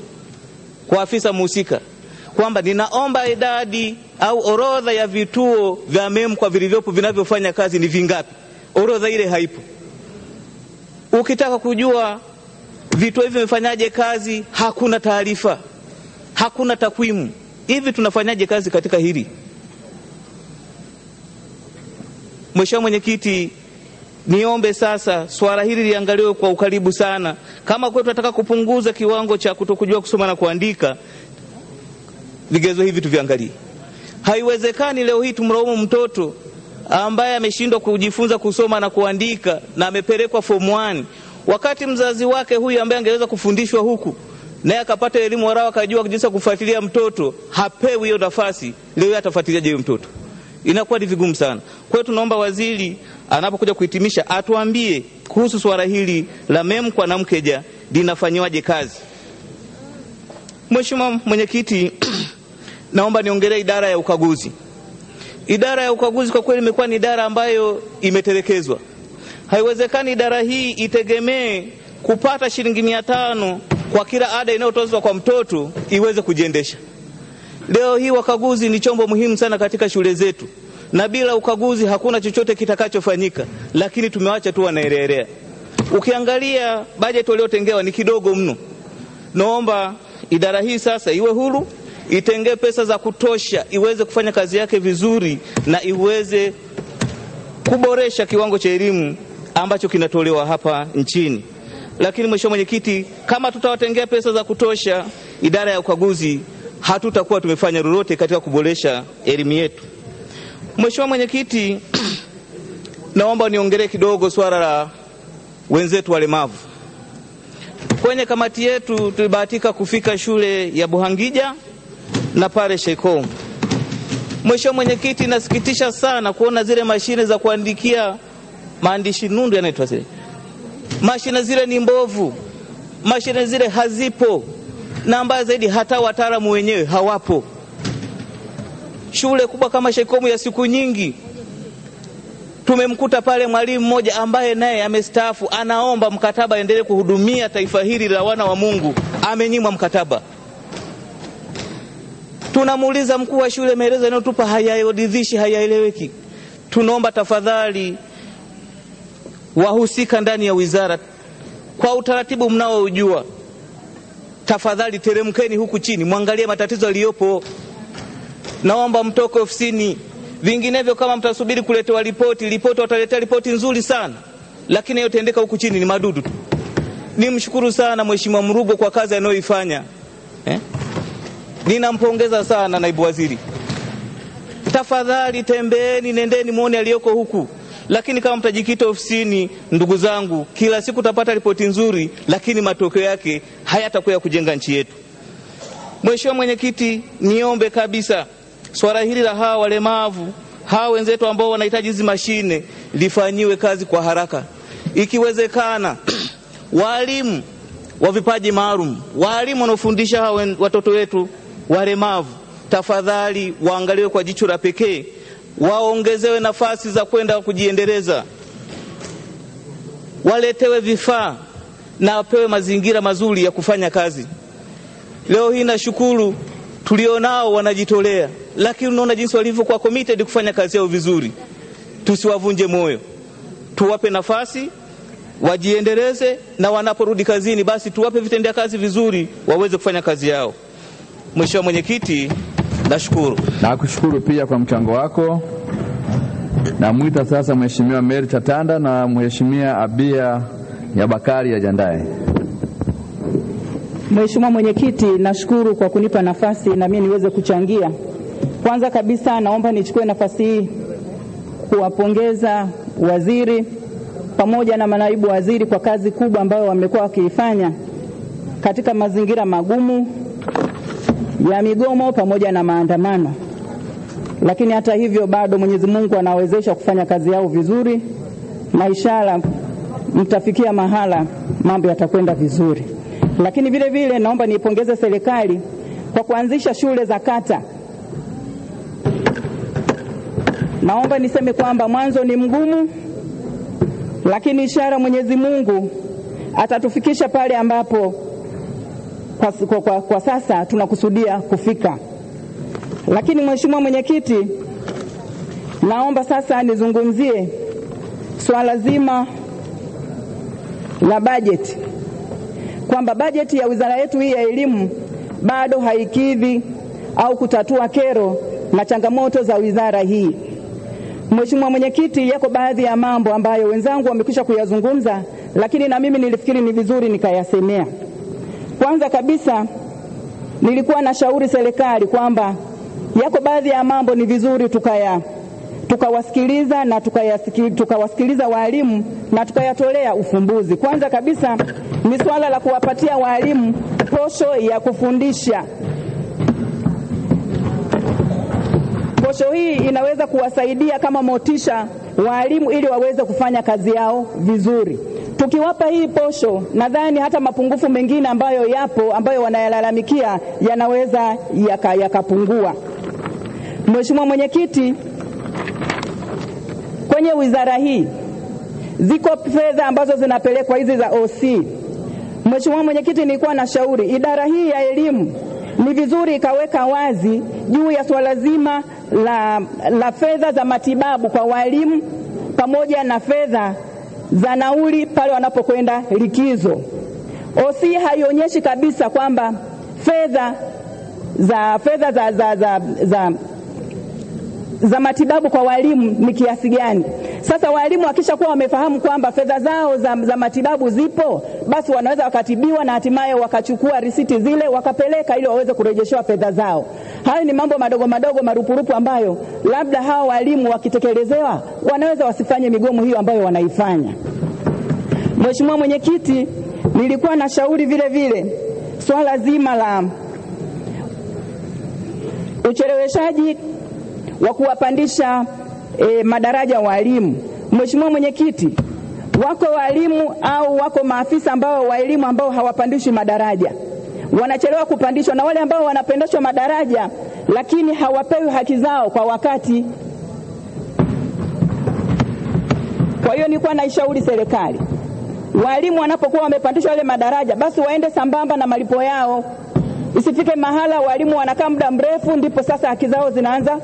kwa afisa mhusika kwamba ninaomba idadi au orodha ya vituo vya MEMKWA vilivyopo vinavyofanya kazi ni vingapi, orodha ile haipo. Ukitaka kujua vituo hivi vimefanyaje kazi, hakuna taarifa, hakuna takwimu. Hivi tunafanyaje kazi katika hili? Mheshimiwa Mwenyekiti, niombe sasa swala hili liangaliwe kwa ukaribu sana. Kama kwetu tunataka kupunguza kiwango cha kutokujua kusoma na kuandika, vigezo hivi tuviangalie. Haiwezekani leo hii tumlaumu mtoto ambaye ameshindwa kujifunza kusoma na kuandika na amepelekwa form 1 wakati mzazi wake huyu ambaye angeweza kufundishwa huku naye akapata elimu warao akajua jinsi ya kufuatilia mtoto, hapewi hiyo nafasi. Leo atafuatiliaje huyo mtoto? Inakuwa ni vigumu sana. Kwa hiyo tunaomba waziri anapokuja kuhitimisha atuambie kuhusu swala hili la MEMKWA na Mkeja linafanyiwaje kazi. Mheshimiwa Mwenyekiti, naomba niongelee idara ya ukaguzi. Idara ya ukaguzi kwa kweli imekuwa ni idara ambayo imetelekezwa. Haiwezekani idara hii itegemee kupata shilingi mia tano kwa kila ada inayotozwa kwa mtoto iweze kujiendesha. Leo hii wakaguzi ni chombo muhimu sana katika shule zetu, na bila ukaguzi hakuna chochote kitakachofanyika, lakini tumewacha tu wanaelelea. Ukiangalia bajeti waliotengewa ni kidogo mno. Naomba idara hii sasa iwe huru, itengee pesa za kutosha, iweze kufanya kazi yake vizuri na iweze kuboresha kiwango cha elimu ambacho kinatolewa hapa nchini. Lakini Mheshimiwa Mwenyekiti, kama tutawatengea pesa za kutosha idara ya ukaguzi, hatutakuwa tumefanya lolote katika kuboresha elimu yetu. Mheshimiwa Mwenyekiti, *clears throat* naomba niongelee kidogo swala la wenzetu walemavu. Kwenye kamati yetu tulibahatika kufika shule ya Buhangija na pale Shekom. Mheshimiwa Mwenyekiti, nasikitisha sana kuona zile mashine za kuandikia maandishi nundu yanaitwa zile mashine zile ni mbovu, mashine zile hazipo, na mbaya zaidi hata wataalamu wenyewe hawapo. Shule kubwa kama Shekomu ya siku nyingi, tumemkuta pale mwalimu mmoja ambaye naye amestaafu, anaomba mkataba endelee kuhudumia taifa hili la wana wa Mungu, amenyimwa mkataba. Tunamuuliza mkuu wa shule, maelezo yanayotupa hayaridhishi, hayaeleweki. Tunaomba tafadhali wahusika ndani ya wizara, kwa utaratibu mnaoujua, tafadhali teremkeni huku chini, mwangalie matatizo yaliyopo. Naomba mtoke ofisini, vinginevyo kama mtasubiri kuletewa ripoti, ripoti wataletea ripoti nzuri sana, lakini yotendeka huku chini ni madudu tu. Nimshukuru sana Mheshimiwa Mrugo kwa kazi anayoifanya eh? Ninampongeza sana naibu waziri. Tafadhali tembeeni, nendeni muone aliyoko huku lakini kama mtajikita ofisini, ndugu zangu, kila siku utapata ripoti nzuri, lakini matokeo yake hayatakuwa ya kujenga nchi yetu. Mheshimiwa Mwenyekiti, niombe kabisa swala hili la hawa walemavu hawa wenzetu ambao wanahitaji hizi mashine lifanyiwe kazi kwa haraka, ikiwezekana *clears throat* walimu wa vipaji maalum, walimu wanaofundisha hawa watoto wetu walemavu, tafadhali waangaliwe kwa jicho la pekee waongezewe nafasi za kwenda kujiendeleza, waletewe vifaa na wapewe mazingira mazuri ya kufanya kazi. Leo hii nashukuru tulionao wanajitolea, lakini unaona jinsi walivyokuwa committed kufanya kazi yao vizuri. Tusiwavunje moyo, tuwape nafasi wajiendeleze, na wanaporudi kazini, basi tuwape vitendea kazi vizuri waweze kufanya kazi yao. Mheshimiwa Mwenyekiti, nashukuru. Nakushukuru pia kwa mchango wako. Namwita sasa Mheshimiwa Mary Chatanda na Mheshimiwa Abia ya Bakari ya Jandae. Mheshimiwa Mwenyekiti, nashukuru kwa kunipa nafasi na mimi niweze kuchangia. Kwanza kabisa naomba nichukue nafasi hii kuwapongeza waziri pamoja na manaibu waziri kwa kazi kubwa ambayo wamekuwa wakiifanya katika mazingira magumu ya migomo pamoja na maandamano, lakini hata hivyo bado Mwenyezi Mungu anawezesha kufanya kazi yao vizuri, na ishara mtafikia mahala mambo yatakwenda vizuri. Lakini vile vile naomba niipongeze serikali kwa kuanzisha shule za kata. Naomba niseme kwamba mwanzo ni mgumu, lakini ishara Mwenyezi Mungu atatufikisha pale ambapo kwa, kwa, kwa, kwa sasa tunakusudia kufika. Lakini Mheshimiwa Mwenyekiti, naomba sasa nizungumzie swala zima la bajeti, kwamba bajeti ya wizara yetu hii ya elimu bado haikidhi au kutatua kero na changamoto za wizara hii. Mheshimiwa Mwenyekiti, yako baadhi ya mambo ambayo wenzangu wamekwisha kuyazungumza, lakini na mimi nilifikiri ni vizuri nikayasemea. Kwanza kabisa nilikuwa na shauri serikali kwamba yako baadhi ya mambo ni vizuri tukaya tukawasikiliza na tukawasikiliza tuka walimu na tukayatolea ufumbuzi. Kwanza kabisa ni suala la kuwapatia walimu posho ya kufundisha. Posho hii inaweza kuwasaidia kama motisha walimu ili waweze kufanya kazi yao vizuri. Tukiwapa hii posho, nadhani hata mapungufu mengine ambayo yapo ambayo wanayalalamikia yanaweza yakapungua. yaka-. Mheshimiwa Mwenyekiti, kwenye wizara hii ziko fedha ambazo zinapelekwa hizi za OC. Mheshimiwa Mwenyekiti, nilikuwa na shauri idara hii ya elimu ni vizuri ikaweka wazi juu ya swala zima la, la fedha za matibabu kwa walimu pamoja na fedha za nauli pale wanapokwenda likizo. OC haionyeshi kabisa kwamba fedha za fedha za, za, za, za za matibabu kwa walimu ni kiasi gani. Sasa walimu wakishakuwa wamefahamu kwamba fedha zao za, za matibabu zipo, basi wanaweza wakatibiwa na hatimaye wakachukua risiti zile wakapeleka ili waweze kurejeshewa fedha zao. Hayo ni mambo madogo madogo marupurupu ambayo labda hawa walimu wakitekelezewa wanaweza wasifanye migomo hiyo ambayo wanaifanya. Mheshimiwa Mwenyekiti, nilikuwa na shauri vile vile swala zima la ucheleweshaji wa kuwapandisha e, madaraja walimu. Mheshimiwa Mwenyekiti, wako walimu au wako maafisa ambao wa elimu ambao hawapandishi madaraja, wanachelewa kupandishwa, na wale ambao wanapendeshwa madaraja lakini hawapewi haki zao kwa wakati. Kwa hiyo nilikuwa naishauri serikali, walimu wanapokuwa wamepandishwa wale madaraja, basi waende sambamba na malipo yao. Isifike mahala walimu wanakaa muda mrefu, ndipo sasa haki zao zinaanza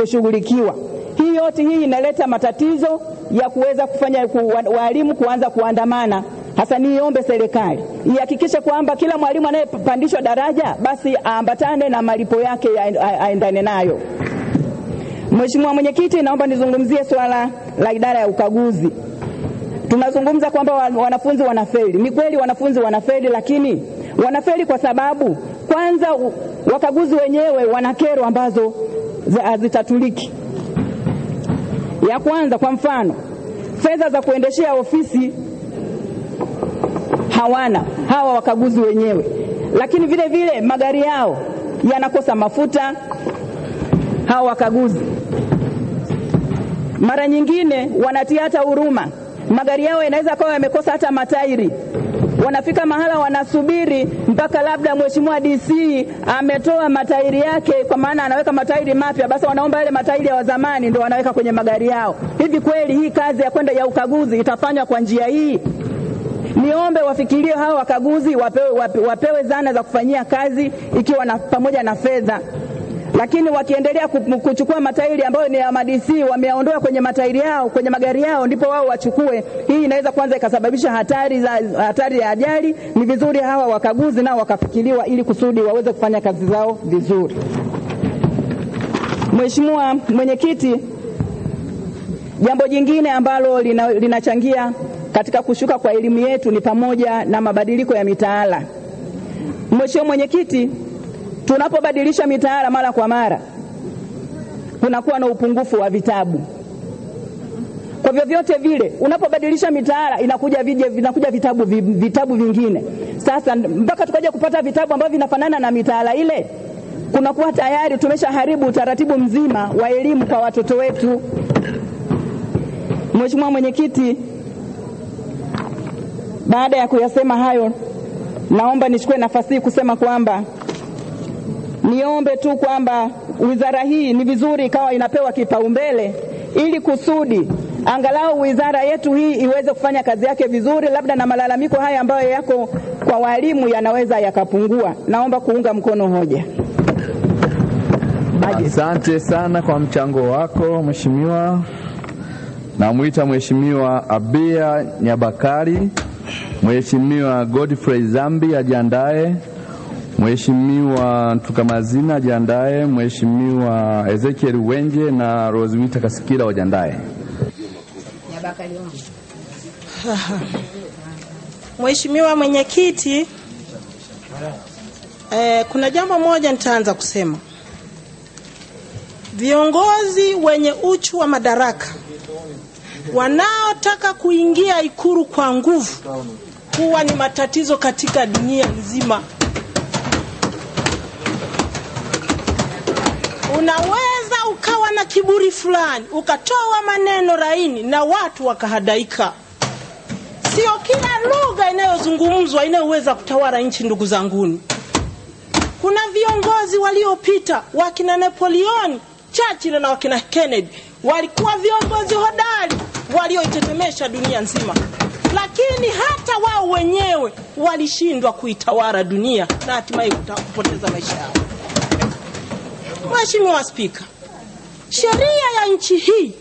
kushughulikiwa. Hii yote hii inaleta matatizo ya kuweza kufanya ku, walimu kuanza kuandamana. Hasa niombe serikali ihakikishe kwamba kila mwalimu anayepandishwa daraja basi aambatane na malipo yake ya- aendane nayo. Mheshimiwa Mwenyekiti, naomba nizungumzie swala la idara ya ukaguzi. Tunazungumza kwamba wanafunzi wanafeli. Ni kweli wanafunzi wanafeli, lakini wanafeli kwa sababu kwanza wakaguzi wenyewe wana kero ambazo hazitatuliki. Ya kwanza, kwa mfano, fedha za kuendeshea ofisi hawana hawa wakaguzi wenyewe, lakini vile vile magari yao yanakosa mafuta hawa wakaguzi mara nyingine wanatia hata huruma, magari yao yanaweza kawa yamekosa hata matairi. Wanafika mahala wanasubiri mpaka labda mheshimiwa DC ametoa matairi yake, kwa maana anaweka matairi mapya, basi wanaomba yale matairi ya wazamani ndio wanaweka kwenye magari yao. Hivi kweli hii kazi ya kwenda ya ukaguzi itafanywa kwa njia hii? Niombe wafikirie hawa wakaguzi wapewe, wapewe, wapewe zana za kufanyia kazi ikiwa na, pamoja na fedha lakini wakiendelea kuchukua matairi ambayo ni ya madc wameondoa kwenye matairi yao kwenye magari yao, ndipo wao wachukue. Hii inaweza kwanza ikasababisha hatari za hatari ya ajali. Ni vizuri hawa wakaguzi nao wakafikiriwa, ili kusudi waweze kufanya kazi zao vizuri. Mheshimiwa Mwenyekiti, Jambo jingine ambalo lina, linachangia katika kushuka kwa elimu yetu ni pamoja na mabadiliko ya mitaala. Mheshimiwa Mwenyekiti, tunapobadilisha mitaala mara kwa mara kunakuwa na upungufu wa vitabu. Kwa vyovyote vile unapobadilisha mitaala inakuja vije, vinakuja vitabu, vitabu vingine. Sasa mpaka tukaja kupata vitabu ambavyo vinafanana na mitaala ile, kunakuwa tayari tumeshaharibu utaratibu mzima wa elimu kwa watoto wetu. Mheshimiwa Mwenyekiti, baada ya kuyasema hayo, naomba nichukue nafasi hii kusema kwamba niombe tu kwamba wizara hii ni vizuri ikawa inapewa kipaumbele ili kusudi angalau wizara yetu hii iweze kufanya kazi yake vizuri, labda na malalamiko haya ambayo yako kwa walimu yanaweza yakapungua. Naomba kuunga mkono hoja. Asante sana kwa mchango wako mheshimiwa. Namwita Mheshimiwa Abia Nyabakari, Mheshimiwa Godfrey Zambi ajiandae, Mheshimiwa Tukamazina ajiandae, Mheshimiwa Ezekiel Wenje na Rosewita Kasikila wajiandae. *laughs* Mheshimiwa Mwenyekiti, eh, kuna jambo moja nitaanza kusema. Viongozi wenye uchu wa madaraka wanaotaka kuingia Ikulu kwa nguvu huwa ni matatizo katika dunia nzima. Unaweza ukawa na kiburi fulani ukatoa maneno laini na watu wakahadaika. Sio kila lugha inayozungumzwa inayoweza kutawala nchi, ndugu zanguni. Kuna viongozi waliopita wakina Napoleon, Churchill na wakina Kennedy walikuwa viongozi hodari walioitetemesha dunia nzima, lakini hata wao wenyewe walishindwa kuitawala dunia na hatimaye kupoteza maisha yao. Mheshimiwa Spika, sheria ya nchi hii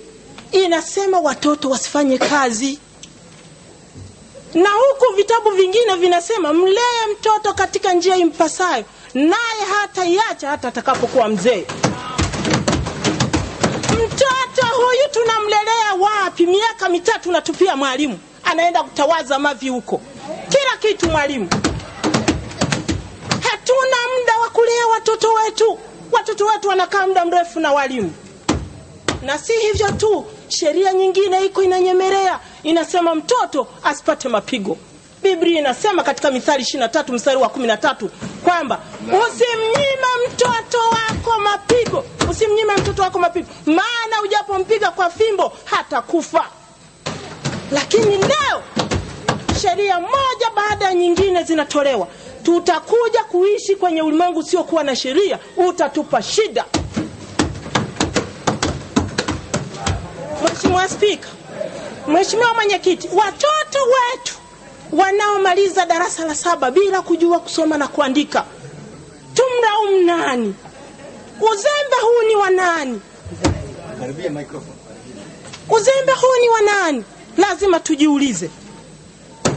inasema watoto wasifanye kazi na huku vitabu vingine vinasema mlee mtoto katika njia impasayo, naye hata iacha hata atakapokuwa mzee. Mtoto huyu tunamlelea wapi? Miaka mitatu natupia mwalimu, anaenda kutawaza mavi huko, kila kitu mwalimu. Hatuna muda wa kulea watoto wetu. Watoto wetu wanakaa muda mrefu na walimu na si hivyo tu, sheria nyingine iko inanyemelea, inasema mtoto asipate mapigo. Biblia inasema katika Mithali 23 mstari wa 13 kwamba usimnyime mtoto wako mapigo, usimnyime mtoto wako mapigo, maana ujapompiga kwa fimbo hata kufa. Lakini leo sheria moja baada ya nyingine zinatolewa. Tutakuja kuishi kwenye ulimwengu usiokuwa na sheria, utatupa shida. Mheshimiwa Spika, Mheshimiwa Mwenyekiti, watoto wetu wanaomaliza darasa la saba bila kujua kusoma na kuandika, tumlaumu nani? Uzembe huu ni wa nani? Uzembe huu ni wa nani? Lazima tujiulize.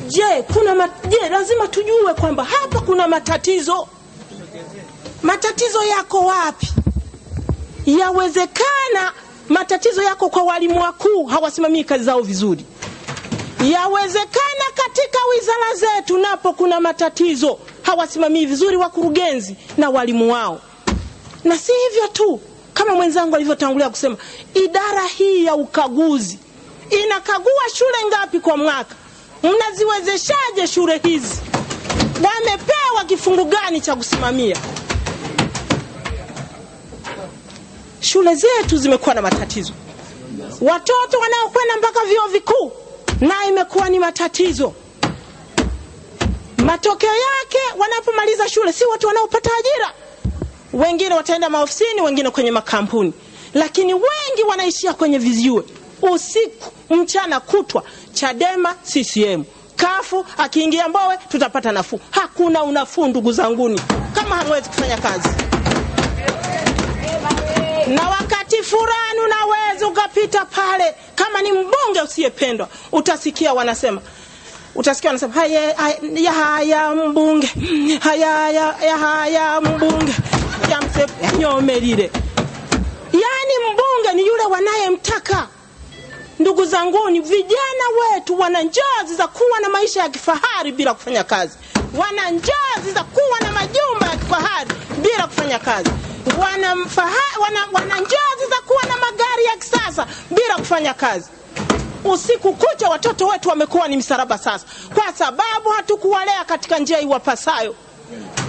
Je, kuna ma... je, lazima tujue kwamba hapa kuna matatizo. Matatizo yako wapi? Yawezekana matatizo yako kwa walimu wakuu, hawasimamii kazi zao vizuri. Yawezekana katika wizara zetu napo kuna matatizo, hawasimamii vizuri wakurugenzi na walimu wao. Na si hivyo tu, kama mwenzangu alivyotangulia kusema, idara hii ya ukaguzi inakagua shule ngapi kwa mwaka? Mnaziwezeshaje shule hizi? Wamepewa kifungu gani cha kusimamia? Shule zetu zimekuwa na matatizo, watoto wanaokwenda mpaka vyuo vikuu na imekuwa ni matatizo. Matokeo yake wanapomaliza shule, si watu wanaopata ajira, wengine wataenda maofisini, wengine kwenye makampuni, lakini wengi wanaishia kwenye viziwe, usiku mchana kutwa, Chadema, CCM, kafu akiingia Mbowe tutapata nafuu. Hakuna unafuu ndugu zanguni, kama hamwezi kufanya kazi na wakati fulani unaweza ukapita pale, kama ni mbunge usiyependwa, utasikia wanasema utasikia wanasema haya haya, haya mbunge haya haya haya, mbunge mbunge yamsepenyomelile. Yani mbunge ni yule wanayemtaka. Ndugu zanguni vijana wetu wana njozi za kuwa na maisha ya kifahari bila kufanya kazi. Wana njozi za kuwa na majumba ya kifahari bila kufanya kazi. Wana, wana, wana njozi za kuwa na magari ya kisasa bila kufanya kazi. Usiku kucha watoto wetu wamekuwa ni msalaba sasa kwa sababu hatukuwalea katika njia iwapasayo.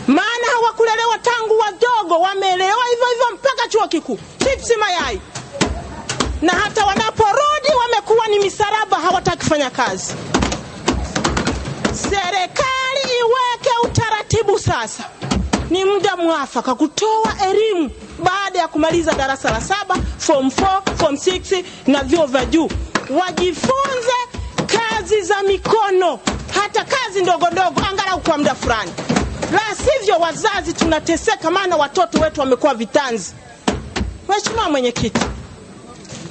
Maana hawakulelewa tangu wadogo wameelewa hivyo hivyo mpaka chuo kikuu. Chipsi mayai na hata wanaporudi wamekuwa ni misaraba hawataki kufanya kazi. Serikali iweke utaratibu sasa. Ni muda mwafaka kutoa elimu baada ya kumaliza darasa la saba form 4 form 6 na vyuo vya juu. Wajifunze kazi za mikono hata kazi ndogo ndogo angalau kwa muda fulani. La sivyo wazazi tunateseka maana watoto wetu wamekuwa vitanzi. Mheshimiwa mwenyekiti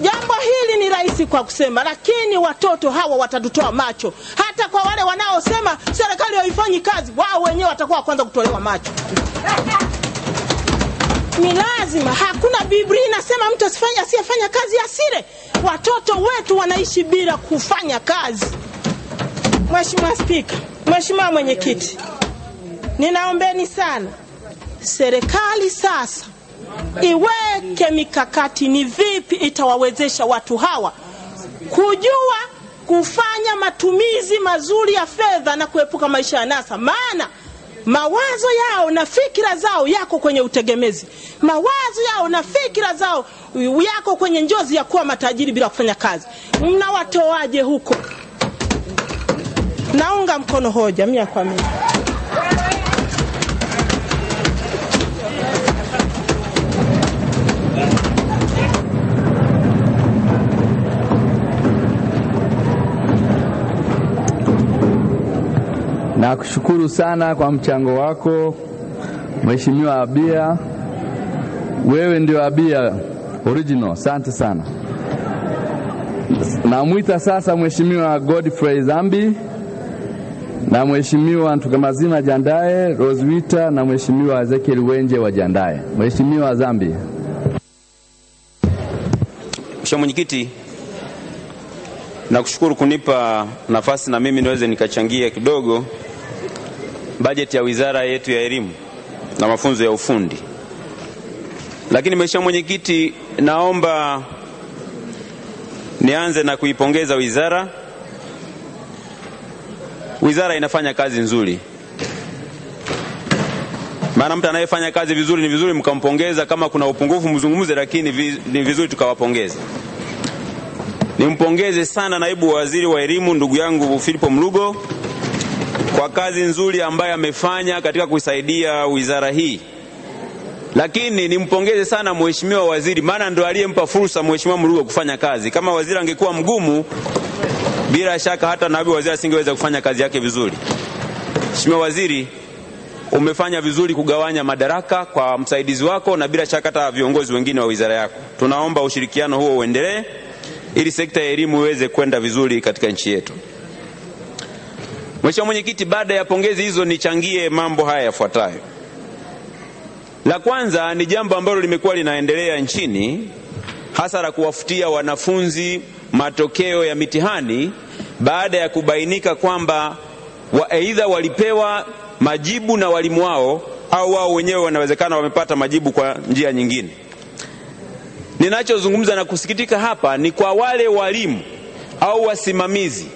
jambo hili ni rahisi kwa kusema lakini watoto hawa watatutoa macho. Hata kwa wale wanaosema serikali haifanyi kazi wao wenyewe watakuwa kwanza kutolewa macho. Ni lazima hakuna biblia inasema mtu asifanye asiyefanya kazi asile. Watoto wetu wanaishi bila kufanya kazi. Mheshimiwa spika mheshimiwa mwenyekiti ninaombeni sana serikali sasa iweke mikakati ni vipi itawawezesha watu hawa kujua kufanya matumizi mazuri ya fedha na kuepuka maisha ya nasa. Maana mawazo yao na fikira zao yako kwenye utegemezi. Mawazo yao na fikira zao yako kwenye njozi ya kuwa matajiri bila kufanya kazi. Mnawatoaje huko? Naunga mkono hoja mia kwa mia Nakushukuru sana kwa mchango wako Mheshimiwa Abia. Wewe ndio Abia original. Asante sana. Namwita sasa Mheshimiwa Godfrey Zambi na Mheshimiwa Ntukamazima Jandae, Roswita na Mheshimiwa Ezekiel Wenje wa Jandae. Mheshimiwa Zambi. Mheshimiwa Mwenyekiti, nakushukuru kunipa nafasi na mimi niweze nikachangia kidogo bajeti ya wizara yetu ya elimu na mafunzo ya ufundi. Lakini Mheshimiwa Mwenyekiti, naomba nianze na kuipongeza wizara. Wizara inafanya kazi nzuri, maana mtu anayefanya kazi vizuri ni vizuri mkampongeza. Kama kuna upungufu mzungumze, lakini ni vizuri tukawapongeza. Nimpongeze sana naibu waziri wa elimu ndugu yangu Filipo Mlugo kwa kazi nzuri ambayo amefanya katika kuisaidia wizara hii, lakini nimpongeze sana mheshimiwa waziri, maana ndo aliyempa fursa mheshimiwa Mlugo kufanya kazi. Kama waziri angekuwa mgumu, bila shaka hata naibu waziri asingeweza kufanya kazi yake vizuri. Mheshimiwa waziri, umefanya vizuri kugawanya madaraka kwa msaidizi wako na bila shaka hata viongozi wengine wa wizara yako. Tunaomba ushirikiano huo uendelee ili sekta ya elimu iweze kwenda vizuri katika nchi yetu. Mheshimiwa Mwenyekiti, baada ya pongezi hizo nichangie mambo haya yafuatayo. La kwanza ni jambo ambalo limekuwa linaendelea nchini, hasa la kuwafutia wanafunzi matokeo ya mitihani baada ya kubainika kwamba wa aidha walipewa majibu na walimu wao au wao wenyewe wanawezekana wamepata majibu kwa njia nyingine. Ninachozungumza na kusikitika hapa ni kwa wale walimu au wasimamizi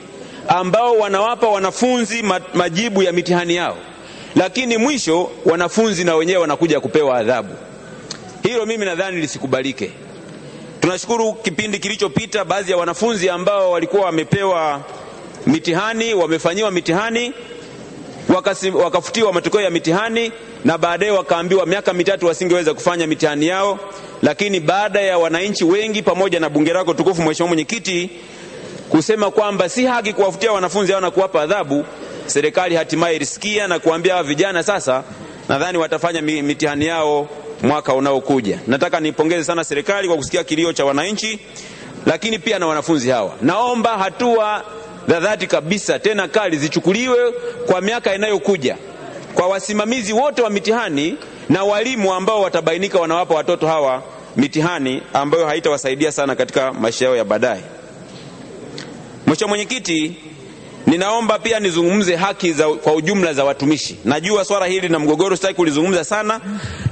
ambao wanawapa wanafunzi majibu ya mitihani yao, lakini mwisho wanafunzi na wenyewe wanakuja kupewa adhabu. Hilo mimi nadhani lisikubalike. Tunashukuru kipindi kilichopita, baadhi ya wanafunzi ambao walikuwa wamepewa mitihani, wamefanyiwa mitihani wakafutiwa matokeo ya mitihani na baadaye wakaambiwa miaka mitatu wasingeweza kufanya mitihani yao, lakini baada ya wananchi wengi pamoja na bunge lako tukufu, Mheshimiwa Mwenyekiti, kusema kwamba si haki kuwafutia wanafunzi hao na kuwapa adhabu, serikali hatimaye ilisikia na kuambia hawa vijana sasa, nadhani watafanya mitihani yao mwaka unaokuja. Nataka nipongeze sana serikali kwa kusikia kilio cha wananchi, lakini pia na wanafunzi hawa. Naomba hatua za dhati kabisa tena kali zichukuliwe kwa miaka inayokuja kwa wasimamizi wote wa mitihani na walimu ambao watabainika wanawapa watoto hawa mitihani ambayo haitawasaidia sana katika maisha yao ya baadaye. Mheshimiwa Mwenyekiti, ninaomba pia nizungumze haki za, kwa ujumla za watumishi. Najua swala hili na mgogoro sitaki kulizungumza sana,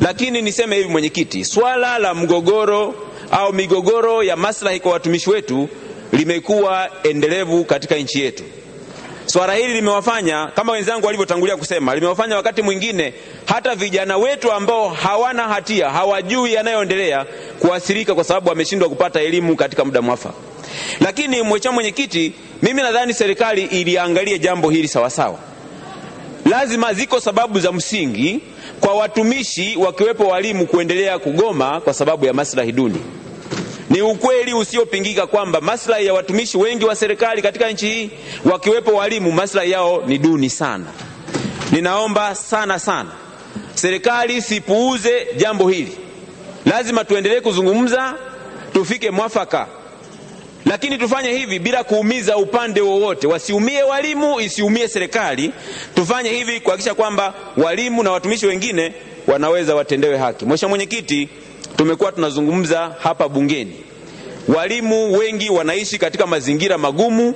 lakini niseme hivi mwenyekiti, swala la mgogoro au migogoro ya maslahi kwa watumishi wetu limekuwa endelevu katika nchi yetu. Swala hili limewafanya kama wenzangu walivyotangulia kusema, limewafanya wakati mwingine hata vijana wetu ambao hawana hatia, hawajui yanayoendelea, kuathirika kwa sababu wameshindwa kupata elimu katika muda mwafaka. Lakini mheshimiwa mwenyekiti, mimi nadhani serikali iliangalie jambo hili sawasawa. Lazima ziko sababu za msingi kwa watumishi wakiwepo walimu kuendelea kugoma kwa sababu ya maslahi duni. Ni ukweli usiopingika kwamba maslahi ya watumishi wengi wa serikali katika nchi hii wakiwepo walimu, maslahi yao ni duni sana. Ninaomba sana sana serikali sipuuze jambo hili, lazima tuendelee kuzungumza, tufike mwafaka, lakini tufanye hivi bila kuumiza upande wowote. Wasiumie walimu, isiumie serikali. Tufanye hivi kuhakikisha kwamba walimu na watumishi wengine wanaweza watendewe haki. Mheshimiwa Mwenyekiti, tumekuwa tunazungumza hapa bungeni, walimu wengi wanaishi katika mazingira magumu,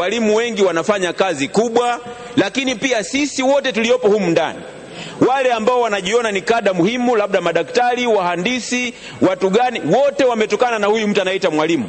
walimu wengi wanafanya kazi kubwa, lakini pia sisi wote tuliopo humu ndani, wale ambao wanajiona ni kada muhimu, labda madaktari, wahandisi, watu gani, wote wametokana na huyu mtu anaita mwalimu.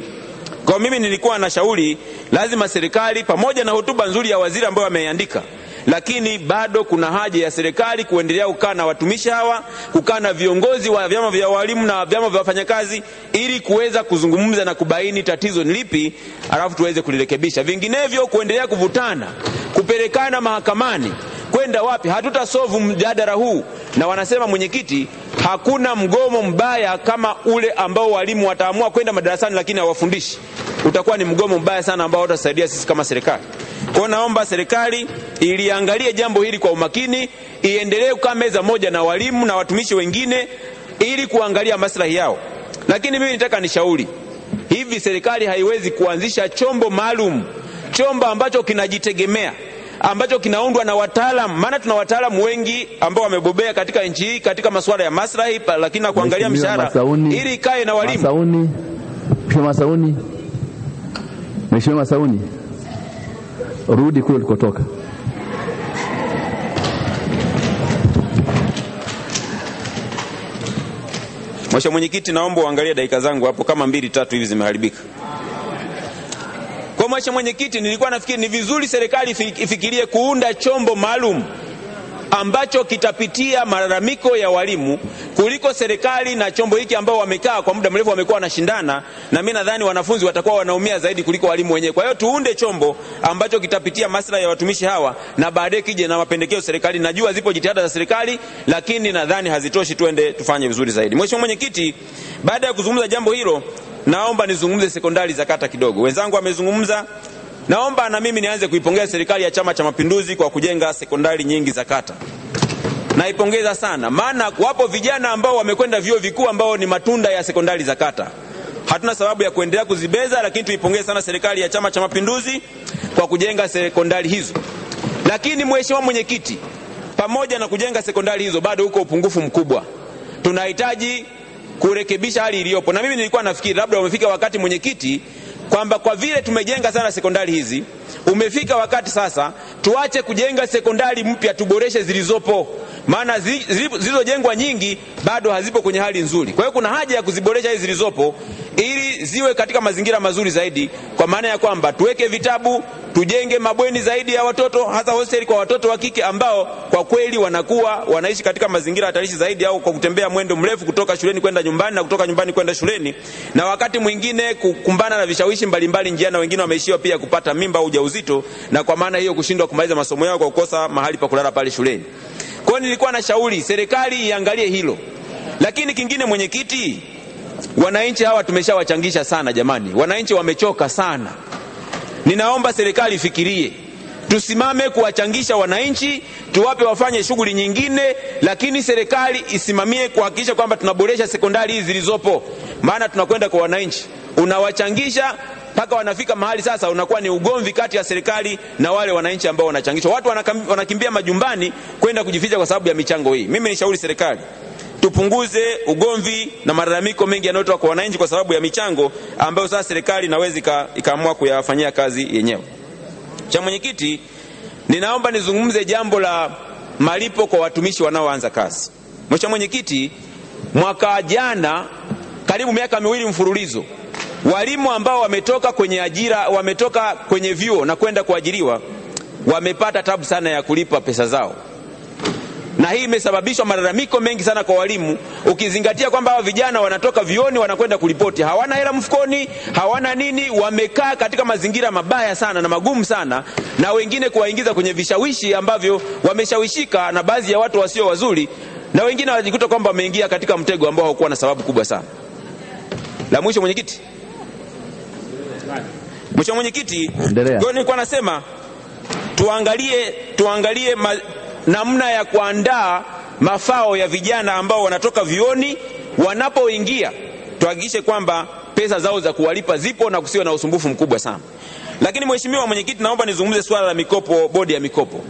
Kwa mimi nilikuwa na shauri, lazima serikali pamoja na hotuba nzuri ya waziri ambayo ameandika lakini bado kuna haja ya serikali kuendelea kukaa na watumishi hawa, kukaa na viongozi wa vyama vya walimu na vyama vya wafanyakazi, ili kuweza kuzungumza na kubaini tatizo ni lipi, alafu tuweze kulirekebisha. Vinginevyo kuendelea kuvutana, kupelekana mahakamani, kwenda wapi, hatutasovu mjadala huu. Na wanasema mwenyekiti, hakuna mgomo mbaya kama ule ambao walimu wataamua kwenda madarasani lakini hawafundishi. Utakuwa ni mgomo mbaya sana ambao utasaidia sisi kama serikali. Kwa naomba serikali iliangalie jambo hili kwa umakini, iendelee kukaa meza moja na walimu na watumishi wengine ili kuangalia maslahi yao. Lakini mimi nitaka nishauri hivi, serikali haiwezi kuanzisha chombo maalum, chombo ambacho kinajitegemea ambacho kinaundwa na wataalamu, maana tuna wataalamu wengi ambao wamebobea katika nchi hii katika masuala ya maslahi, lakini na kuangalia mshahara ili ikae na walimu. Masauni. Mheshimiwa Masauni. Mheshimiwa Masauni. Rudi kule ulikotoka. Mheshimiwa Mwenyekiti, naomba uangalie dakika zangu hapo, kama mbili tatu hivi zimeharibika. Mheshimiwa Mwenyekiti, nilikuwa nafikiri ni vizuri serikali ifikirie kuunda chombo maalum ambacho kitapitia malalamiko ya walimu kuliko serikali na chombo hiki ambao wamekaa kwa muda mrefu wamekuwa wanashindana, na mimi nadhani wanafunzi watakuwa wanaumia zaidi kuliko walimu wenyewe. Kwa hiyo tuunde chombo ambacho kitapitia maslahi ya watumishi hawa na baadaye kije na mapendekezo serikali. Najua zipo jitihada za serikali, lakini nadhani hazitoshi, tuende tufanye vizuri zaidi. Mheshimiwa Mwenyekiti, baada ya kuzungumza jambo hilo, naomba nizungumze sekondari za kata kidogo. Wenzangu wamezungumza Naomba na mimi nianze kuipongeza serikali ya Chama cha Mapinduzi kwa kujenga sekondari nyingi za kata. Naipongeza sana, maana wapo vijana ambao wamekwenda vyuo vikuu ambao ni matunda ya sekondari za kata. Hatuna sababu ya kuendelea kuzibeza, lakini tuipongeze sana serikali ya Chama cha Mapinduzi kwa kujenga sekondari hizo. Lakini Mheshimiwa Mwenyekiti, pamoja na kujenga sekondari hizo, bado huko upungufu mkubwa. Tunahitaji kurekebisha hali iliyopo, na mimi nilikuwa nafikiri labda wamefika wakati mwenyekiti kwamba kwa vile tumejenga sana sekondari hizi, umefika wakati sasa tuache kujenga sekondari mpya, tuboreshe zilizopo, maana zi- zi- zilizojengwa nyingi bado hazipo kwenye hali nzuri. Kwa hiyo kuna haja ya kuziboresha hizi zilizopo ili ziwe katika mazingira mazuri zaidi, kwa maana ya kwamba tuweke vitabu, tujenge mabweni zaidi ya watoto, hasa hosteli kwa watoto wa kike ambao kwa kweli wanakuwa wanaishi katika mazingira hatarishi zaidi, au kwa kutembea mwendo mrefu kutoka shuleni kwenda nyumbani na kutoka nyumbani kwenda shuleni, na wakati mwingine kukumbana na vishawishi mbalimbali njiani, na wengine wameishiwa pia kupata mimba au na kwa maana hiyo kushindwa kumaliza masomo yao kwa kukosa mahali pa kulala pale shuleni. Kwa hiyo nilikuwa na shauri serikali iangalie hilo, lakini kingine, mwenyekiti, wananchi hawa tumeshawachangisha sana jamani, wananchi wamechoka sana. Ninaomba serikali ifikirie, tusimame kuwachangisha wananchi, tuwape wafanye shughuli nyingine, lakini serikali isimamie kuhakikisha kwamba tunaboresha sekondari hizi zilizopo, maana tunakwenda kwa wananchi, unawachangisha mpaka wanafika mahali sasa unakuwa ni ugomvi kati ya serikali na wale wananchi ambao wanachangishwa. Watu wanakimbia majumbani kwenda kujificha kwa sababu ya michango hii. Mimi nishauri serikali tupunguze ugomvi na malalamiko mengi yanayotoka kwa wananchi kwa sababu ya michango ambayo sasa serikali inaweza ika- ikaamua kuyafanyia kazi yenyewe. Cha mwenyekiti, ninaomba nizungumze jambo la malipo kwa watumishi wanaoanza kazi. Mheshimiwa Mwenyekiti, mwaka jana karibu miaka miwili mfululizo walimu ambao wametoka kwenye ajira wametoka kwenye vyuo na kwenda kuajiriwa wamepata tabu sana ya kulipa pesa zao na hii imesababishwa malalamiko mengi sana kwa walimu, ukizingatia kwamba hawa vijana wanatoka vioni wanakwenda kuripoti, hawana hela mfukoni, hawana nini, wamekaa katika mazingira mabaya sana na magumu sana, na wengine kuwaingiza kwenye vishawishi ambavyo wameshawishika na baadhi ya watu wasio wazuri, na wengine wanajikuta kwamba wameingia katika mtego ambao haukuwa na sababu kubwa sana. La mwisho, mwenyekiti, mwisho mwenyekiti, nilikuwa nasema tuangalie, tuangalie ma, namna ya kuandaa mafao ya vijana ambao wanatoka vioni, wanapoingia tuhakikishe kwamba pesa zao za kuwalipa zipo na kusiwe na usumbufu mkubwa sana. Lakini mheshimiwa mwenyekiti, naomba nizungumze swala la mikopo, bodi ya mikopo.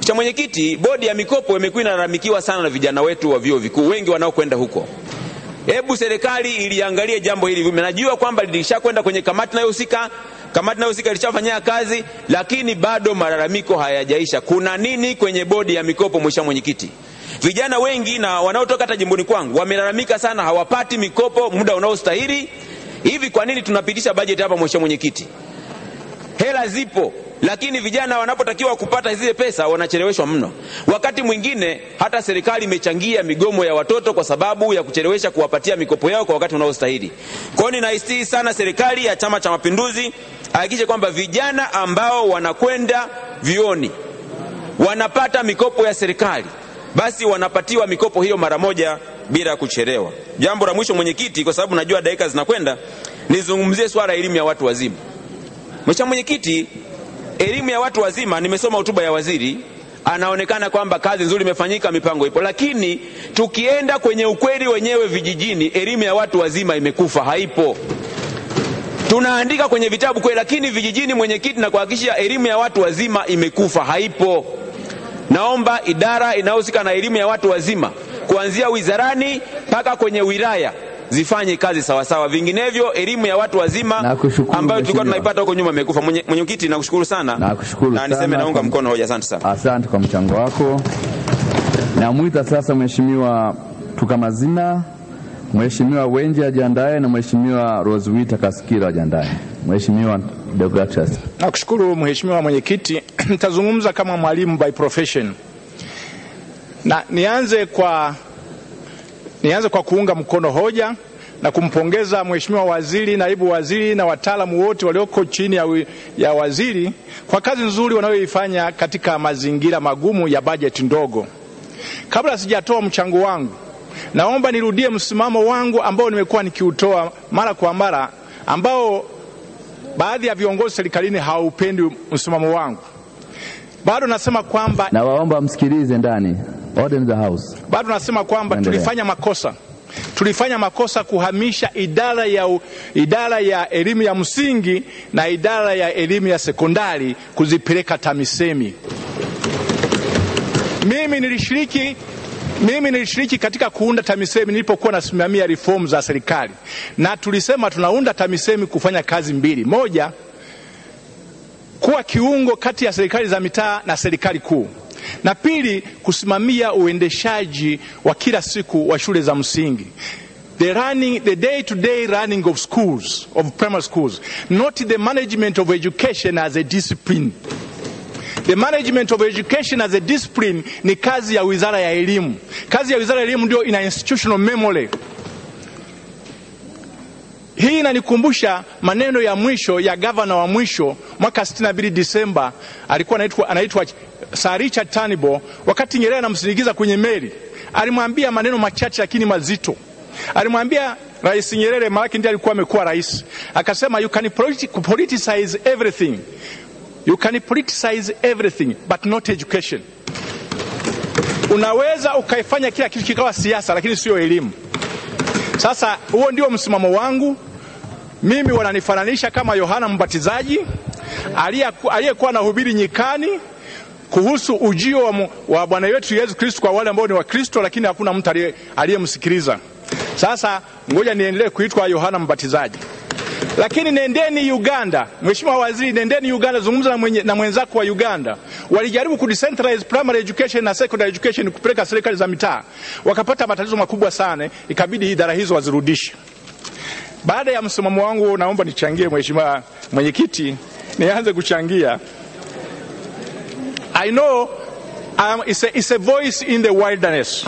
Cha mwenyekiti, bodi ya mikopo imekuwa inalalamikiwa sana na vijana wetu wa vyuo vikuu wengi wanaokwenda huko. Hebu serikali iliangalie jambo hili. Najua kwamba lilishakwenda kwenye kamati inayohusika, kamati inayohusika ilishafanyia kazi, lakini bado malalamiko hayajaisha. Kuna nini kwenye bodi ya mikopo, mheshimiwa mwenyekiti? Vijana wengi na wanaotoka hata jimboni kwangu wamelalamika sana, hawapati mikopo muda unaostahili. Hivi kwa nini tunapitisha bajeti hapa, mheshimiwa mwenyekiti? Hela zipo lakini vijana wanapotakiwa kupata zile pesa wanacheleweshwa mno. Wakati mwingine hata serikali imechangia migomo ya watoto kwa sababu ya kuchelewesha kuwapatia mikopo yao kwa wakati unaostahili. Kwa hiyo ninaisihi sana serikali ya Chama cha Mapinduzi hakikishe kwamba vijana ambao wanakwenda vioni wanapata mikopo ya serikali, basi wanapatiwa mikopo hiyo mara moja bila kuchelewa. Jambo la mwisho mwenyekiti, kwa sababu najua dakika zinakwenda, nizungumzie swala la elimu ya watu wazima. Mheshimiwa Mwenyekiti, elimu ya watu wazima, nimesoma hotuba ya waziri, anaonekana kwamba kazi nzuri imefanyika, mipango ipo, lakini tukienda kwenye ukweli wenyewe vijijini, elimu ya watu wazima imekufa, haipo. Tunaandika kwenye vitabu kweli, lakini vijijini, mwenyekiti, na kuhakikisha elimu ya watu wazima imekufa, haipo. Naomba idara inayohusika na elimu ya watu wazima kuanzia wizarani mpaka kwenye wilaya zifanye kazi sawasawa, vinginevyo elimu ya watu wazima ambayo tulikuwa tunaipata huko nyuma imekufa. Mwenye- Mwenyekiti, nakushukuru sana na sana niseme naunga kwa- mkono hoja. Asante sana. Asante kwa mchango wako. Namwita sasa Mheshimiwa Tukamazina, Mheshimiwa Wenje ajiandae na Mheshimiwa Roswitha Kasikira ajiandae. Mheshimiwa Deogratias. Nakushukuru Mheshimiwa Mwenyekiti. *clears throat* Nitazungumza kama mwalimu by profession, na nianze kwa, nianze kwa kuunga mkono hoja na kumpongeza Mheshimiwa Waziri, Naibu Waziri na wataalamu wote walioko chini ya, ya waziri kwa kazi nzuri wanayoifanya katika mazingira magumu ya bajeti ndogo. Kabla sijatoa mchango wangu, naomba nirudie msimamo wangu ambao nimekuwa nikiutoa mara kwa mara ambao baadhi ya viongozi serikalini hawaupendi msimamo wangu. Bado nasema kwamba nawaomba msikilize ndani. Order in the house. bado nasema kwamba tulifanya makosa, tulifanya makosa kuhamisha idara ya, idara ya elimu ya msingi na idara ya elimu ya sekondari kuzipeleka TAMISEMI. Mimi nilishiriki mimi nilishiriki katika kuunda TAMISEMI nilipokuwa nasimamia reformu za serikali, na tulisema tunaunda TAMISEMI kufanya kazi mbili: moja, kuwa kiungo kati ya serikali za mitaa na serikali kuu, na pili, kusimamia uendeshaji wa kila siku wa shule za msingi the running the day to day running of schools of primary schools not the management of education as a discipline The management of education as a discipline ni kazi ya wizara ya elimu. Kazi ya wizara ya elimu ndio ina institutional memory. Hii inanikumbusha maneno ya mwisho ya gavana wa mwisho mwaka 62 Disemba, alikuwa anaitwa, anaitwa Sir Richard Turnbull. Wakati Nyerere anamsindikiza kwenye meli, alimwambia maneno machache lakini mazito. Alimwambia Rais Nyerere, maraki ndiye alikuwa amekuwa rais, akasema you can politicize everything You can politicize everything but not education. Unaweza ukaifanya kila kitu kikawa siasa, lakini sio elimu. Sasa huo ndio msimamo wangu. Mimi wananifananisha kama Yohana Mbatizaji aliyeku- aliyekuwa anahubiri nyikani, kuhusu ujio wa, wa Bwana wetu Yesu Kristo kwa wale ambao ni Wakristo, lakini hakuna mtu aliyemsikiliza. Sasa ngoja niendelee kuitwa Yohana Mbatizaji. Lakini nendeni Uganda, Mheshimiwa Waziri, nendeni Uganda, zungumza na, mwenye, na mwenzako wa Uganda. Walijaribu kudecentralize primary education na secondary education kupeleka serikali za mitaa, wakapata matatizo makubwa sana, ikabidi idara hizo wazirudishe. Baada ya msimamo wangu, naomba nichangie, Mheshimiwa Mwenyekiti, nianze kuchangia. I know um, it's, a, it's a voice in the wilderness.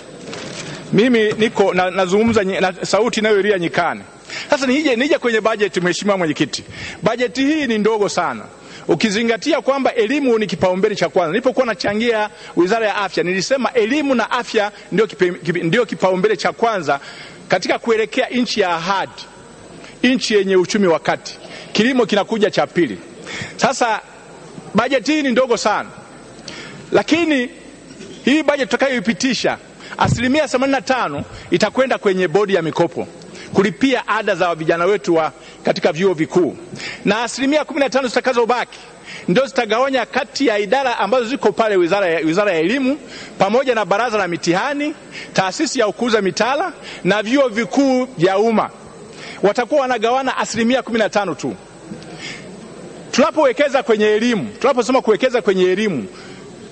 Mimi niko na, nazungumza na sauti inayolia nyikani. Sasa nije, nije kwenye bajeti, Mheshimiwa Mwenyekiti, bajeti hii ni ndogo sana ukizingatia kwamba elimu ni kipaumbele cha kwanza. Nilipokuwa nachangia wizara ya afya, nilisema elimu na afya ndio, ndio kipaumbele cha kwanza katika kuelekea nchi ya ahadi, nchi yenye uchumi wa kati. Kilimo kinakuja cha pili. Sasa bajeti hii ni ndogo sana, lakini hii bajeti tutakayoipitisha asilimia 85 itakwenda kwenye bodi ya mikopo kulipia ada za vijana wetu wa katika vyuo vikuu, na asilimia 15 zitakazobaki ndio zitagawanya kati ya idara ambazo ziko pale wizara ya, wizara ya elimu pamoja na baraza la mitihani, taasisi ya ukuza mitaala na vyuo vikuu vya umma. Watakuwa wanagawana asilimia 15 tu. Tunapowekeza kwenye elimu, tunaposema kuwekeza kwenye elimu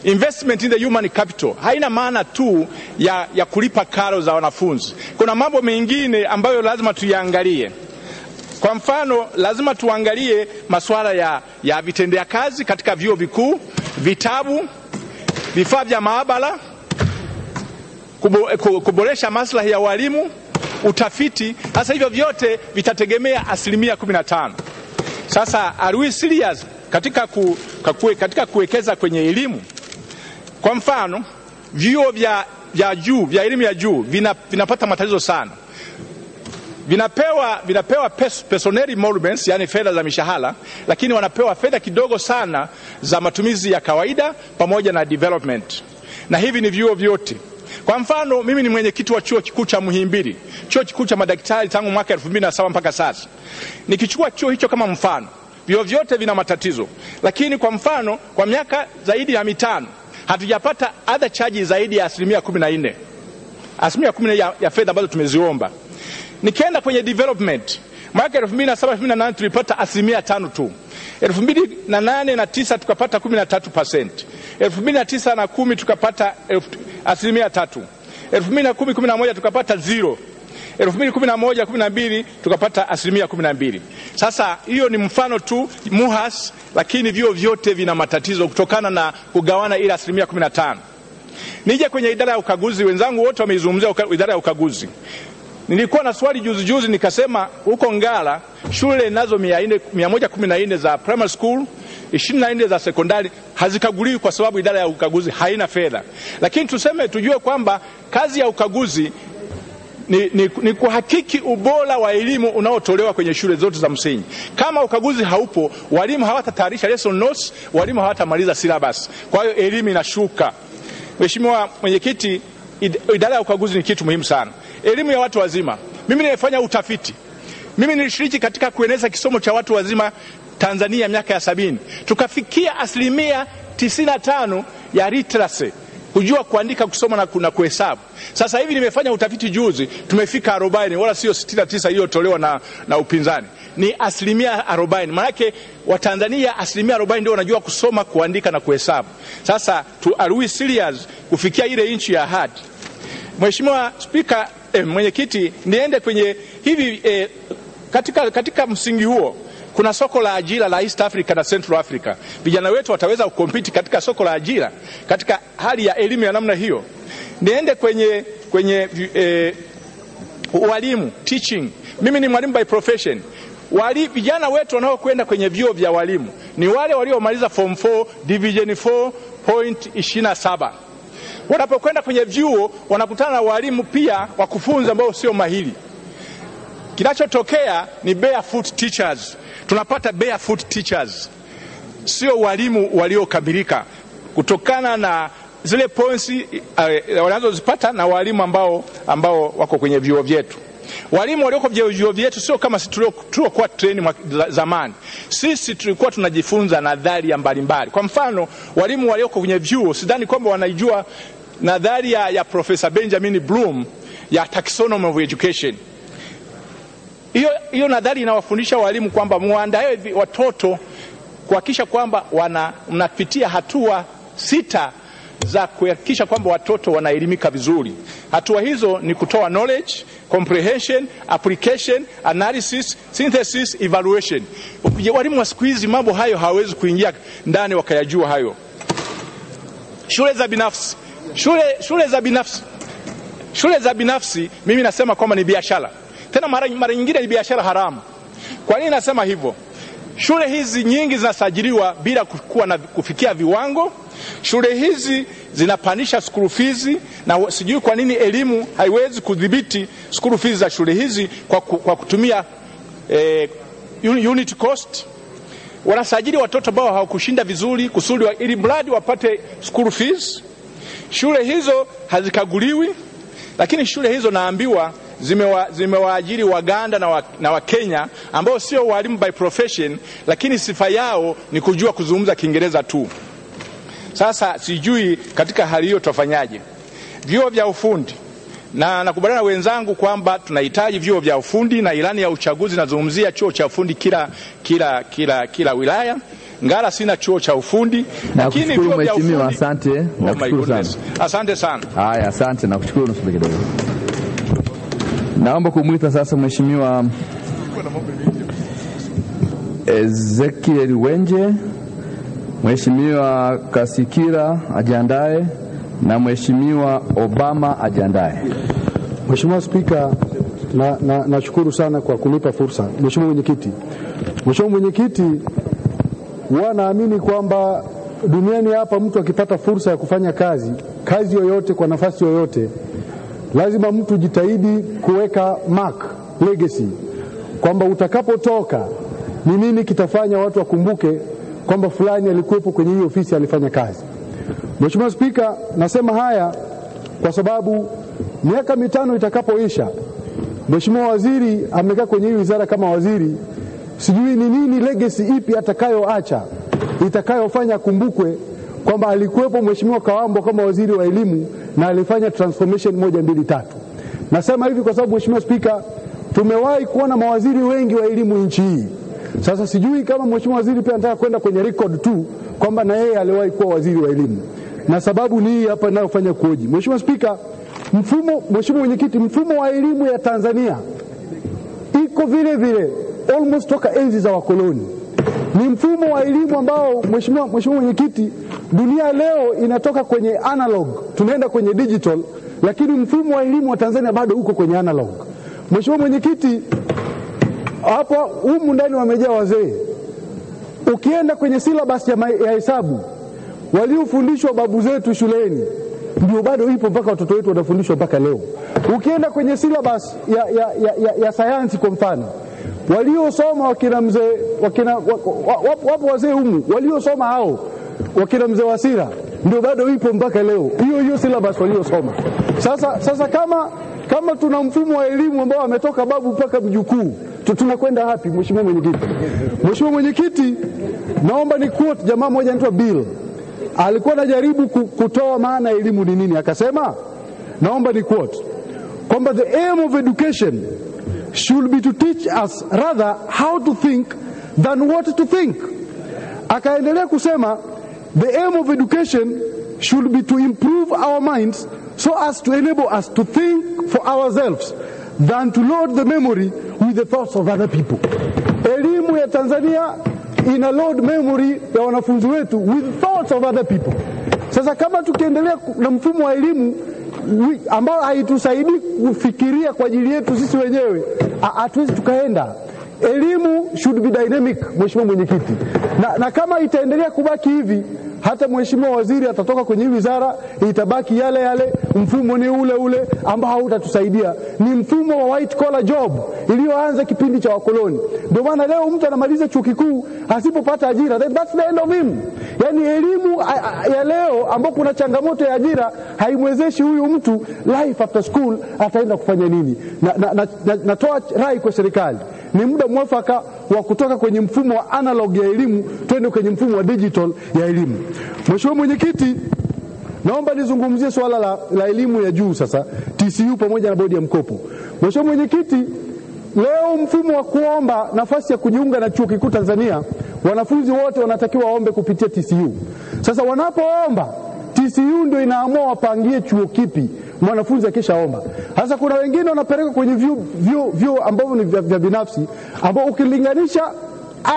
investment in the human capital haina maana tu ya, ya kulipa karo za wanafunzi. Kuna mambo mengine ambayo lazima tuyaangalie. Kwa mfano, lazima tuangalie masuala ya, ya vitendea kazi katika vyuo vikuu, vitabu, vifaa vya maabara, kubo- kuboresha maslahi ya walimu, utafiti. Sasa hivyo vyote vitategemea asilimia 15. Sasa are we serious katika, ku, katika kuwekeza kwenye elimu? Kwa mfano vyuo vya, vya juu vya elimu ya juu vina, vinapata matatizo sana, vinapewa, vinapewa pes, personnel emoluments, yani fedha za mishahara, lakini wanapewa fedha kidogo sana za matumizi ya kawaida pamoja na development, na hivi ni vyuo vyote. Kwa mfano mimi ni mwenyekiti wa chuo kikuu cha Muhimbili, chuo kikuu cha madaktari tangu mwaka 2007 mpaka sasa. Nikichukua chuo hicho kama mfano, vyuo vyote vina matatizo, lakini kwa mfano kwa miaka zaidi ya mitano hatujapata other charges zaidi ya asilimia kumi na nne. Asilimia kumi ya, ya fedha ambazo tumeziomba. Nikienda kwenye development mwaka elfu mbili na saba elfu mbili na nane tulipata asilimia tano tu, elfu mbili na nane na tisa tukapata kumi na tatu percent, elfu mbili na tisa na kumi tukapata elfu, asilimia tatu, elfu mbili na kumi kumi na moja tukapata zero elfu mbili kumi na moja kumi na mbili tukapata asilimia kumi na mbili. Sasa hiyo ni mfano tu MUHAS, lakini vyuo vyote vina matatizo kutokana na kugawana ile asilimia kumi na tano. Nije kwenye idara ya ukaguzi, wenzangu wote wameizungumzia idara ya ukaguzi. Nilikuwa na swali juzi juzi nikasema, huko Ngara shule nazo mia moja kumi na nne za primary school ishirini na nne za sekondari hazikaguliwi kwa sababu idara ya ukaguzi haina fedha. Lakini tuseme tujue kwamba kazi ya ukaguzi ni, ni, ni kuhakiki ubora wa elimu unaotolewa kwenye shule zote za msingi. Kama ukaguzi haupo, walimu hawatatayarisha lesson notes, walimu hawatamaliza syllabus. Kwa hiyo elimu inashuka. Mheshimiwa Mwenyekiti, idara ya ukaguzi ni kitu muhimu sana. Elimu ya watu wazima, mimi nimefanya utafiti, mimi nilishiriki katika kueneza kisomo cha watu wazima Tanzania miaka ya sabini, tukafikia asilimia 95 ya literacy kujua kuandika, kusoma na, kuna kuhesabu. Sasa hivi nimefanya utafiti juzi, tumefika 40 wala sio 69 iliyotolewa na, na upinzani, ni asilimia 40. Maanake Watanzania asilimia 40 ndio wanajua kusoma, kuandika na kuhesabu. Sasa tu, are we serious kufikia ile nchi ya ahadi? Mheshimiwa Spika, eh, mwenyekiti, niende kwenye hivi eh, katika, katika msingi huo kuna soko la ajira la East Africa na Central Africa. Vijana wetu wataweza kukompiti katika soko la ajira katika hali ya elimu ya namna hiyo. Niende kwenye, kwenye eh, walimu teaching. Mimi ni mwalimu by profession. Wali, vijana wetu wanaokwenda kwenye vyuo vya walimu ni wale waliomaliza form 4 division 4 point 27 wanapokwenda kwenye vyuo wanakutana na walimu pia wa kufunza ambao sio mahiri. Kinachotokea ni barefoot teachers, tunapata barefoot teachers, sio walimu waliokamilika kutokana na zile points uh, wanazozipata na walimu ambao, ambao wako kwenye vyuo vyetu. Walimu walioko kwenye vyuo vyetu sio kama sisi tulio- tuliokuwa treni zamani. Sisi tulikuwa tunajifunza nadharia mbalimbali. Kwa mfano, walimu walioko kwenye vyuo sidhani kwamba wanaijua nadharia ya Profesa Benjamin Bloom ya taxonomy of education. Hiyo hiyo nadhari inawafundisha walimu kwamba muandae watoto kuhakikisha kwamba wana mnapitia hatua sita za kuhakikisha kwamba watoto wanaelimika vizuri. Hatua hizo ni kutoa knowledge, comprehension, application, analysis, synthesis, evaluation. Walimu wa siku hizi mambo hayo hawawezi kuingia ndani wakayajua hayo. Shule za binafsi, shule, shule za binafsi shule za binafsi mimi nasema kwamba ni biashara tena mara, mara nyingine ni biashara haramu. Kwa nini nasema hivyo? Shule hizi nyingi zinasajiliwa bila kuwa na kufikia viwango. Shule hizi zinapandisha school fees na sijui kwa nini elimu haiwezi kudhibiti school fees za shule hizi kwa, kwa kutumia eh, unit cost. Wanasajili watoto ambao hawakushinda vizuri kusudi ili mradi wapate school fees. Shule hizo hazikaguliwi lakini shule hizo naambiwa zimewa- zimewaajiri waganda na, wa, na wakenya ambao sio walimu by profession lakini sifa yao ni kujua kuzungumza kiingereza tu sasa sijui katika hali hiyo tutafanyaje vyuo vya ufundi na nakubaliana na wenzangu kwamba tunahitaji vyuo vya ufundi na ilani ya uchaguzi inazungumzia chuo cha ufundi kila, kila, kila, kila wilaya ngara sina chuo cha ufundi lakini vyuo vya ufundi asante. Oh sana. asante sana Haya, asante, nakushukuru. Nusubiri kidogo. Naomba kumwita sasa mheshimiwa Ezekiel Wenje, mheshimiwa Kasikira ajiandae na mheshimiwa Obama ajiandae. Mheshimiwa Spika, nashukuru na, nashukuru sana kwa kunipa fursa. Mheshimiwa Mwenyekiti, Mheshimiwa Mwenyekiti, huwa naamini kwamba duniani hapa mtu akipata fursa ya kufanya kazi kazi yoyote kwa nafasi yoyote, lazima mtu jitahidi kuweka mark legacy, kwamba utakapotoka ni nini kitafanya watu wakumbuke kwamba fulani alikuwepo kwenye hii ofisi alifanya kazi. Mheshimiwa Spika, nasema haya kwa sababu miaka mitano itakapoisha, Mheshimiwa Waziri amekaa kwenye hii wizara kama waziri, sijui ni nini legacy ipi atakayoacha itakayofanya akumbukwe kwamba alikuwepo Mheshimiwa Kawambo kama waziri wa elimu na alifanya transformation moja mbili tatu. Nasema hivi kwa sababu Mheshimiwa Spika, tumewahi kuona mawaziri wengi wa elimu nchi hii. Sasa sijui kama Mheshimiwa Waziri pia anataka kwenda kwenye record tu kwamba na yeye aliwahi kuwa waziri wa elimu, na sababu ni hii hapa inayofanya kuoji. Mheshimiwa Spika, mfumo Mheshimiwa Mwenyekiti, mfumo wa elimu ya Tanzania iko vile vile almost toka enzi za wakoloni. Ni mfumo wa elimu ambao Mheshimiwa Mheshimiwa Mwenyekiti, dunia leo inatoka kwenye analog tunaenda kwenye digital, lakini mfumo wa elimu wa Tanzania bado uko kwenye analog. Mheshimiwa Mwenyekiti, hapa humu ndani wamejaa wazee. Ukienda kwenye syllabus ya, hesabu waliofundishwa babu zetu shuleni ndio bado ipo mpaka watoto wetu wanafundishwa mpaka leo. Ukienda kwenye syllabus ya, ya, ya, ya, ya sayansi kwa mfano waliosoma wakina mzee wakina, wa- wa- wapo, wa, wazee humu waliosoma hao wakina mzee Wasira ndio bado ipo mpaka leo, hiyo hiyo syllabus waliosoma. Sasa, sasa kama, kama tuna mfumo wa elimu ambao ametoka babu mpaka mjukuu tu- tunakwenda hapi? Mheshimiwa Mwenyekiti, Mheshimiwa Mwenyekiti, naomba ni quote jamaa mmoja anaitwa Bill alikuwa anajaribu kutoa maana ya elimu ni nini, akasema, naomba ni quote kwamba the aim of education should be to teach us rather how to think than what to think. Akaendelea kusema the aim of education should be to improve our minds so as to enable us to think for ourselves than to load the memory with the thoughts of other people. Elimu ya Tanzania ina load memory ya wanafunzi wetu with thoughts of other people. Sasa kama tukiendelea na mfumo wa elimu ambao haitusaidii kufikiria kwa ajili yetu sisi wenyewe, hatuwezi tukaenda. Elimu should be dynamic, Mheshimiwa Mwenyekiti, na, na kama itaendelea kubaki hivi hata mheshimiwa waziri atatoka kwenye hii wizara, itabaki yale yale, mfumo ni ule ule ambao hautatusaidia. Ni mfumo wa white collar job iliyoanza kipindi cha wakoloni. Ndio maana leo mtu anamaliza chuo kikuu asipopata ajira, that's the end of him. Yani elimu ya leo ambao kuna changamoto ya ajira haimwezeshi huyu mtu life after school ataenda kufanya nini? Na, na, na, na, natoa rai kwa serikali ni muda mwafaka wa kutoka kwenye mfumo wa analog ya elimu twende kwenye mfumo wa digital ya elimu. Mheshimiwa Mwenyekiti, naomba nizungumzie swala la, la elimu ya juu sasa, TCU pamoja na bodi ya mkopo. Mheshimiwa Mwenyekiti, leo mfumo wa kuomba nafasi ya kujiunga na chuo kikuu Tanzania, wanafunzi wote wanatakiwa waombe kupitia TCU. Sasa wanapoomba TCU ndio inaamua wapangie chuo kipi mwanafunzi akishaomba. Sasa kuna wengine wanapeleka kwenye vyuo ambavyo ni vya, vya binafsi ambao ukilinganisha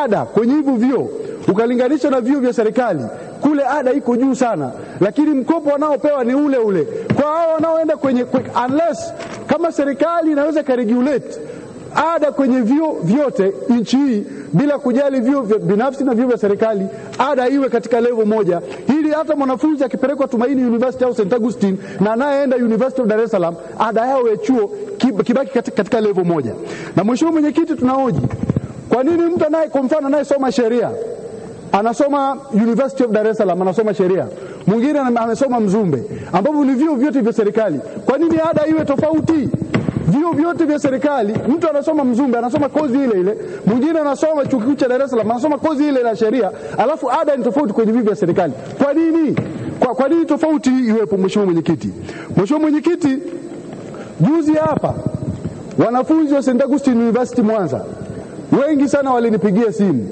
ada kwenye hivyo vyuo ukalinganisha na vyuo vya serikali kule ada iko juu sana, lakini mkopo wanaopewa ni ule ule. Kwa hao wanaoenda kwenye, kwenye unless kama serikali inaweza ikaregulate ada kwenye vyuo vyote nchi hii bila kujali vyuo vya binafsi na vyuo vya serikali, ada iwe katika level moja, ili hata mwanafunzi akipelekwa Tumaini University au St Augustine na anayeenda University of Dar es Salaam, ada yao ya chuo kibaki katika, level moja. Na mheshimiwa mwenyekiti, tunaoji kwa nini mtu anaye kwa mfano anayesoma sheria anasoma University of Dar es Salaam anasoma sheria, mwingine amesoma Mzumbe, ambapo ni vyuo vyote vya serikali. Kwa nini ada iwe tofauti? Vyuo vyote vya serikali, mtu anasoma Mzumbe anasoma kozi ile ile, mwingine anasoma chuo kikuu cha Dar es Salaam anasoma kozi ile ile ya sheria, alafu ada ni tofauti kwenye vyuo vya serikali. Kwa nini? Kwa, kwa nini tofauti iwepo? Mheshimiwa Mwenyekiti, Mheshimiwa Mwenyekiti, juzi hapa wanafunzi wa St Augustine University Mwanza wengi sana walinipigia simu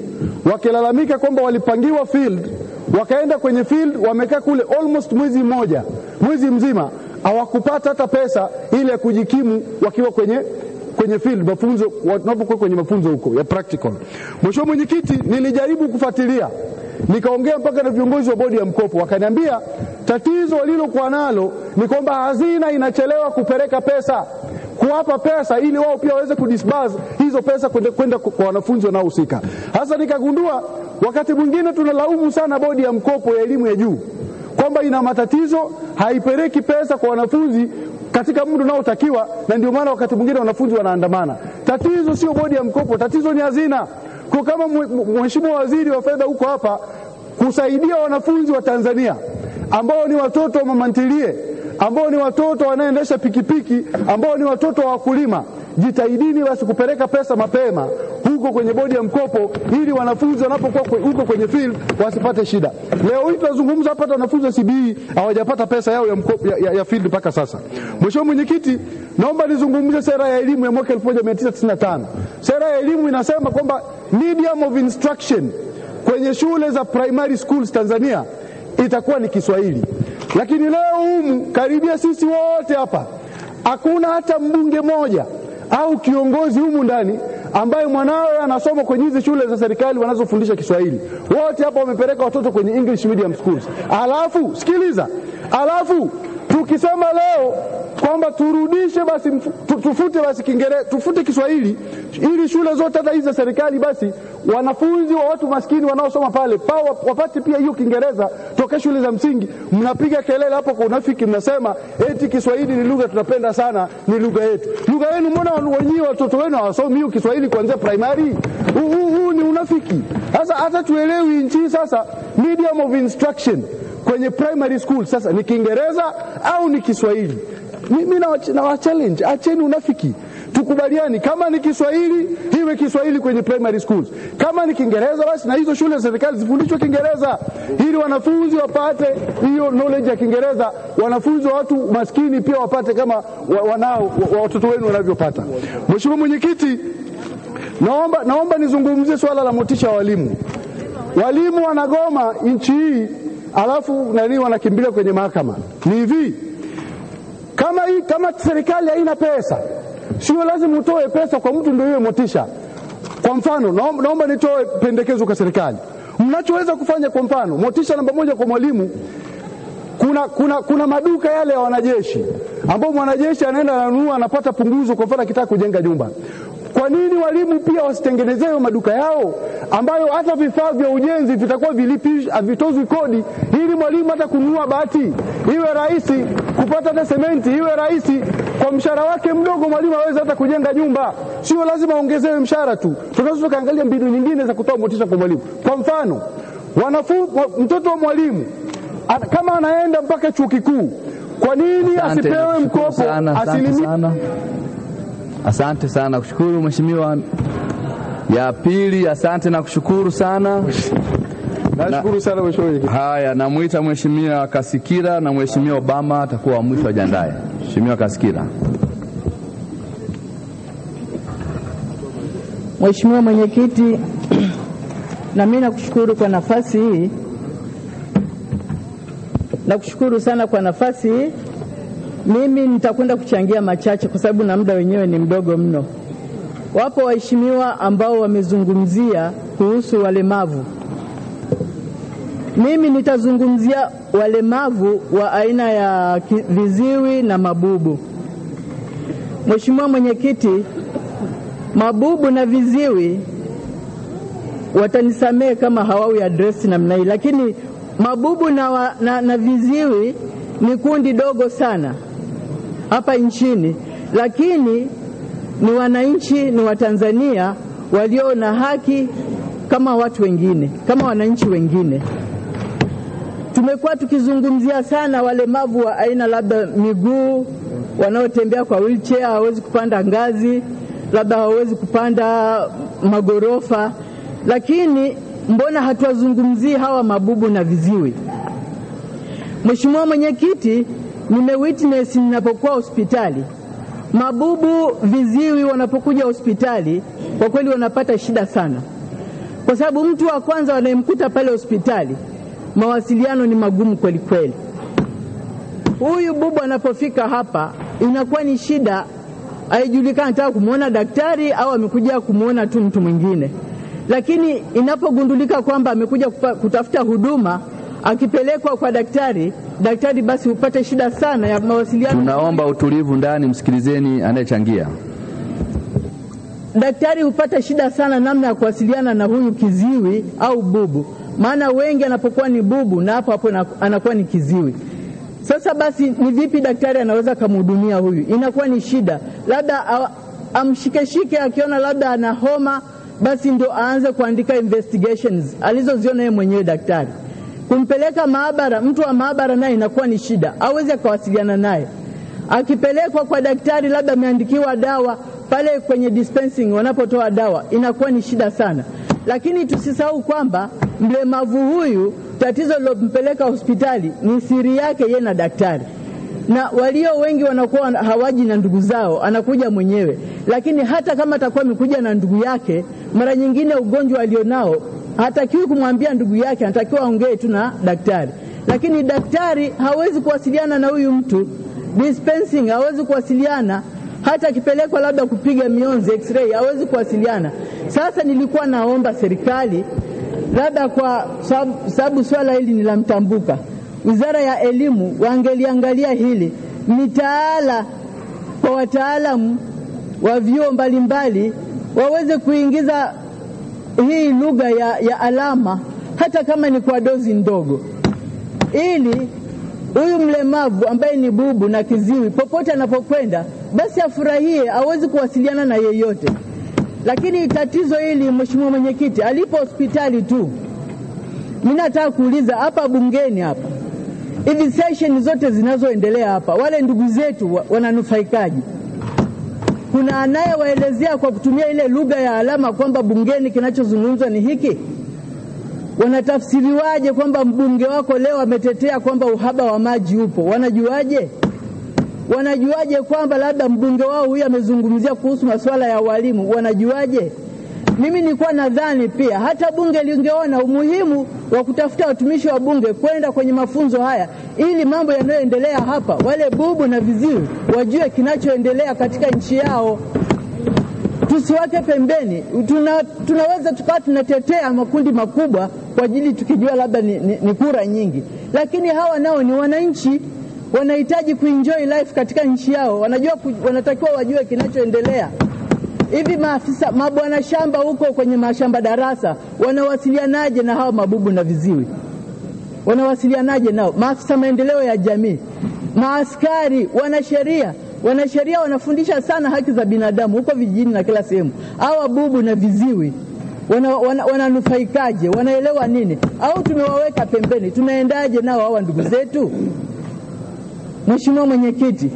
wakilalamika kwamba walipangiwa field, wakaenda kwenye field, wamekaa kule almost mwezi mmoja, mwezi mzima, hawakupata hata pesa ile ya kujikimu wakiwa kwenye kwenye field mafunzo, wanapokuwa kwenye mafunzo huko ya practical. Mheshimiwa Mwenyekiti, nilijaribu kufuatilia nikaongea mpaka na viongozi wa bodi ya mkopo, wakaniambia tatizo walilokuwa nalo ni kwamba hazina inachelewa kupeleka pesa kuwapa pesa ili wao pia waweze kudisburse hizo pesa kwenda kwa wanafunzi wanaohusika. Hasa nikagundua wakati mwingine tunalaumu sana bodi ya mkopo ya elimu ya juu kwamba ina matatizo, haipeleki pesa kwa wanafunzi katika muda unaotakiwa, na ndio maana wakati mwingine wanafunzi wanaandamana. Tatizo sio bodi ya mkopo, tatizo ni hazina. Kwa kama mheshimiwa waziri wa fedha huko hapa kusaidia wanafunzi wa Tanzania ambao ni watoto wa mamantilie ambao ni watoto wanaendesha pikipiki, ambao ni watoto wa wakulima, jitahidini basi kupeleka pesa mapema huko kwenye bodi ya mkopo, ili wanafunzi wanapokuwa huko kwenye field wasipate shida. Leo hii tunazungumza hapa, wanafunzi wa CBE hawajapata pesa yao ya, mkopo, ya, ya, ya field mpaka sasa. Mheshimiwa Mwenyekiti, naomba nizungumze sera ya elimu ya mwaka 1995. Sera ya elimu inasema kwamba medium of instruction kwenye shule za primary schools Tanzania itakuwa ni Kiswahili. Lakini leo humu karibia sisi wote hapa hakuna hata mbunge moja au kiongozi humu ndani ambaye mwanawe anasoma kwenye hizi shule za serikali wanazofundisha Kiswahili. Wote hapa wamepeleka watoto kwenye English medium schools. Alafu sikiliza, alafu tukisema leo kwamba turudishe basi tufute basi Kiingereza tufute Kiswahili ili shule zote hata hizi za serikali basi wanafunzi wa watu maskini wanaosoma pale pa wapate pia hiyo Kiingereza toke shule za msingi. Mnapiga kelele hapo kwa unafiki, mnasema eti Kiswahili ni lugha tunapenda sana, ni lugha yetu. Lugha yenu, mbona wenyewe watoto wenu hawasomi hiyo Kiswahili kuanzia primary? Huu ni unafiki. Sasa hata tuelewi nchi sasa medium of instruction kwenye primary school sasa ni Kiingereza au ni Kiswahili? Mimi na, wa challenge, acheni unafiki, tukubaliani. Kama ni Kiswahili iwe Kiswahili kwenye primary schools, kama ni Kiingereza basi na hizo shule za serikali zifundishwe Kiingereza ili wanafunzi wapate hiyo knowledge ya Kiingereza, wanafunzi wa watu maskini pia wapate kama wanao watoto wenu wanavyopata. Mheshimiwa Mwenyekiti, naomba, naomba nizungumzie swala la motisha wa walimu. Walimu wanagoma nchi hii, alafu nani wanakimbilia kwenye mahakama. Ni hivi, kama hii, kama serikali haina pesa, sio lazima utoe pesa kwa mtu ndio iwe motisha. Kwa mfano, naomba, nitoe pendekezo kwa serikali. Mnachoweza kufanya, kwa mfano, motisha namba moja kwa mwalimu kuna, kuna, kuna maduka yale ya wanajeshi ambao mwanajeshi anaenda ananunua anapata punguzo, kwa mfano akitaka kujenga nyumba. Kwa nini walimu pia wasitengenezewe maduka yao ambayo hata vifaa vya ujenzi vitakuwa vilipi havitozwi kodi, ili mwalimu hata kununua bati iwe rahisi, kupata hata sementi iwe rahisi. Kwa mshahara wake mdogo mwalimu aweze hata kujenga nyumba, sio lazima aongezewe mshahara tu. Tunaweza tukaangalia mbinu nyingine za kutoa motisha kwa mwalimu. Kwa mfano, wanafunzi, mtoto wa mwalimu kama anaenda mpaka chuo kikuu, kwa nini asipewe mkopo asilimia. Asante sana kushukuru mheshimiwa. Ya pili, asante na kushukuru sana. Nashukuru sana mheshimiwa mwenyekiti. Haya, namwita mheshimiwa Kasikira na mheshimiwa Obama atakuwa mwisho ajandaye. Mheshimiwa Kasikira. Mheshimiwa Mwenyekiti, na mimi nakushukuru kwa nafasi hii, nakushukuru sana kwa nafasi hii. Mimi nitakwenda kuchangia machache kwa sababu na muda wenyewe ni mdogo mno. Wapo waheshimiwa ambao wamezungumzia kuhusu walemavu. Mimi nitazungumzia walemavu wa aina ya viziwi na mabubu. Mheshimiwa Mwenyekiti, mabubu na viziwi watanisamehe kama hawawi address namna hii, lakini mabubu na, wa, na, na viziwi ni kundi dogo sana hapa nchini, lakini ni wananchi, ni Watanzania walio na haki kama watu wengine, kama wananchi wengine. Tumekuwa tukizungumzia sana walemavu wa aina labda miguu, wanaotembea kwa wheelchair, hawawezi kupanda ngazi, labda hawawezi kupanda magorofa, lakini mbona hatuwazungumzii hawa mabubu na viziwi? Mheshimiwa Mwenyekiti, nimewitness ninapokuwa hospitali, mabubu viziwi wanapokuja hospitali, kwa kweli wanapata shida sana, kwa sababu mtu wa kwanza wanayemkuta pale hospitali, mawasiliano ni magumu kweli kweli. Huyu bubu anapofika hapa, inakuwa ni shida, haijulikani anataka kumwona daktari au amekuja kumwona tu mtu mwingine, lakini inapogundulika kwamba amekuja kutafuta huduma, akipelekwa kwa daktari, daktari basi hupata shida sana ya mawasiliano. Tunaomba utulivu ndani, msikilizeni anayechangia. daktari hupata shida sana namna ya kuwasiliana na huyu kiziwi au bubu, maana wengi anapokuwa ni bubu na hapo hapo anakuwa ni kiziwi. Sasa basi, ni vipi daktari anaweza kumhudumia huyu? Inakuwa ni shida, labda amshikeshike, akiona labda ana homa, basi ndio aanze kuandika investigations alizoziona yeye mwenyewe daktari. Kumpeleka maabara, mtu wa maabara naye inakuwa ni shida, awezi akawasiliana naye akipelekwa kwa daktari, labda ameandikiwa dawa pale kwenye dispensing, wanapotoa dawa inakuwa ni shida sana. Lakini tusisahau kwamba mlemavu huyu, tatizo lilompeleka hospitali ni siri yake yeye na daktari, na walio wengi wanakuwa hawaji na ndugu zao, anakuja mwenyewe. Lakini hata kama atakuwa amekuja na ndugu yake, mara nyingine ugonjwa alionao hatakiwi kumwambia ndugu yake, anatakiwa aongee tu na daktari, lakini daktari hawezi kuwasiliana na huyu mtu. Dispensing hawezi kuwasiliana, hata akipelekwa labda kupiga mionzi x-ray hawezi kuwasiliana. Sasa nilikuwa naomba serikali labda kwa sababu- swala hili ni la mtambuka, wizara ya elimu wangeliangalia hili, mitaala kwa wataalamu wa vyuo mbalimbali waweze kuingiza hii lugha ya, ya alama hata kama ni kwa dozi ndogo ili huyu mlemavu ambaye ni bubu na kiziwi popote anapokwenda basi afurahie, awezi kuwasiliana na yeyote. Lakini tatizo hili, Mheshimiwa Mwenyekiti, alipo hospitali tu. Mimi nataka kuuliza hapa bungeni hapa, hivi sesheni zote zinazoendelea hapa, wale ndugu zetu wa- wananufaikaji? Kuna anayewaelezea kwa kutumia ile lugha ya alama kwamba bungeni kinachozungumzwa ni hiki? wanatafsiriwaje kwamba mbunge wako leo ametetea kwamba uhaba wa maji upo? Wanajuaje? Wanajuaje kwamba labda mbunge wao huyu amezungumzia kuhusu masuala ya walimu? Wanajuaje? Mimi nilikuwa nadhani pia hata bunge lingeona umuhimu wa kutafuta watumishi wa bunge kwenda kwenye mafunzo haya, ili mambo yanayoendelea hapa, wale bubu na viziwi wajue kinachoendelea katika nchi yao tusiwake pembeni. Tuna, tunaweza tukawa tunatetea makundi makubwa kwa ajili tukijua labda ni, ni, ni kura nyingi, lakini hawa nao ni wananchi, wanahitaji kuenjoy life katika nchi yao, wanajua wanatakiwa wajue kinachoendelea. Hivi maafisa mabwana shamba huko kwenye mashamba darasa wanawasilianaje na hawa mabubu na viziwi? Wanawasilianaje nao? Maafisa maendeleo ya jamii, maaskari, wanasheria wanasheria wanafundisha sana haki za binadamu huko vijijini na kila sehemu. Hawa bubu na viziwi wananufaikaje? Wana, wana wanaelewa nini? Au tumewaweka pembeni? Tunaendaje nao hawa ndugu zetu? Mheshimiwa Mwenyekiti,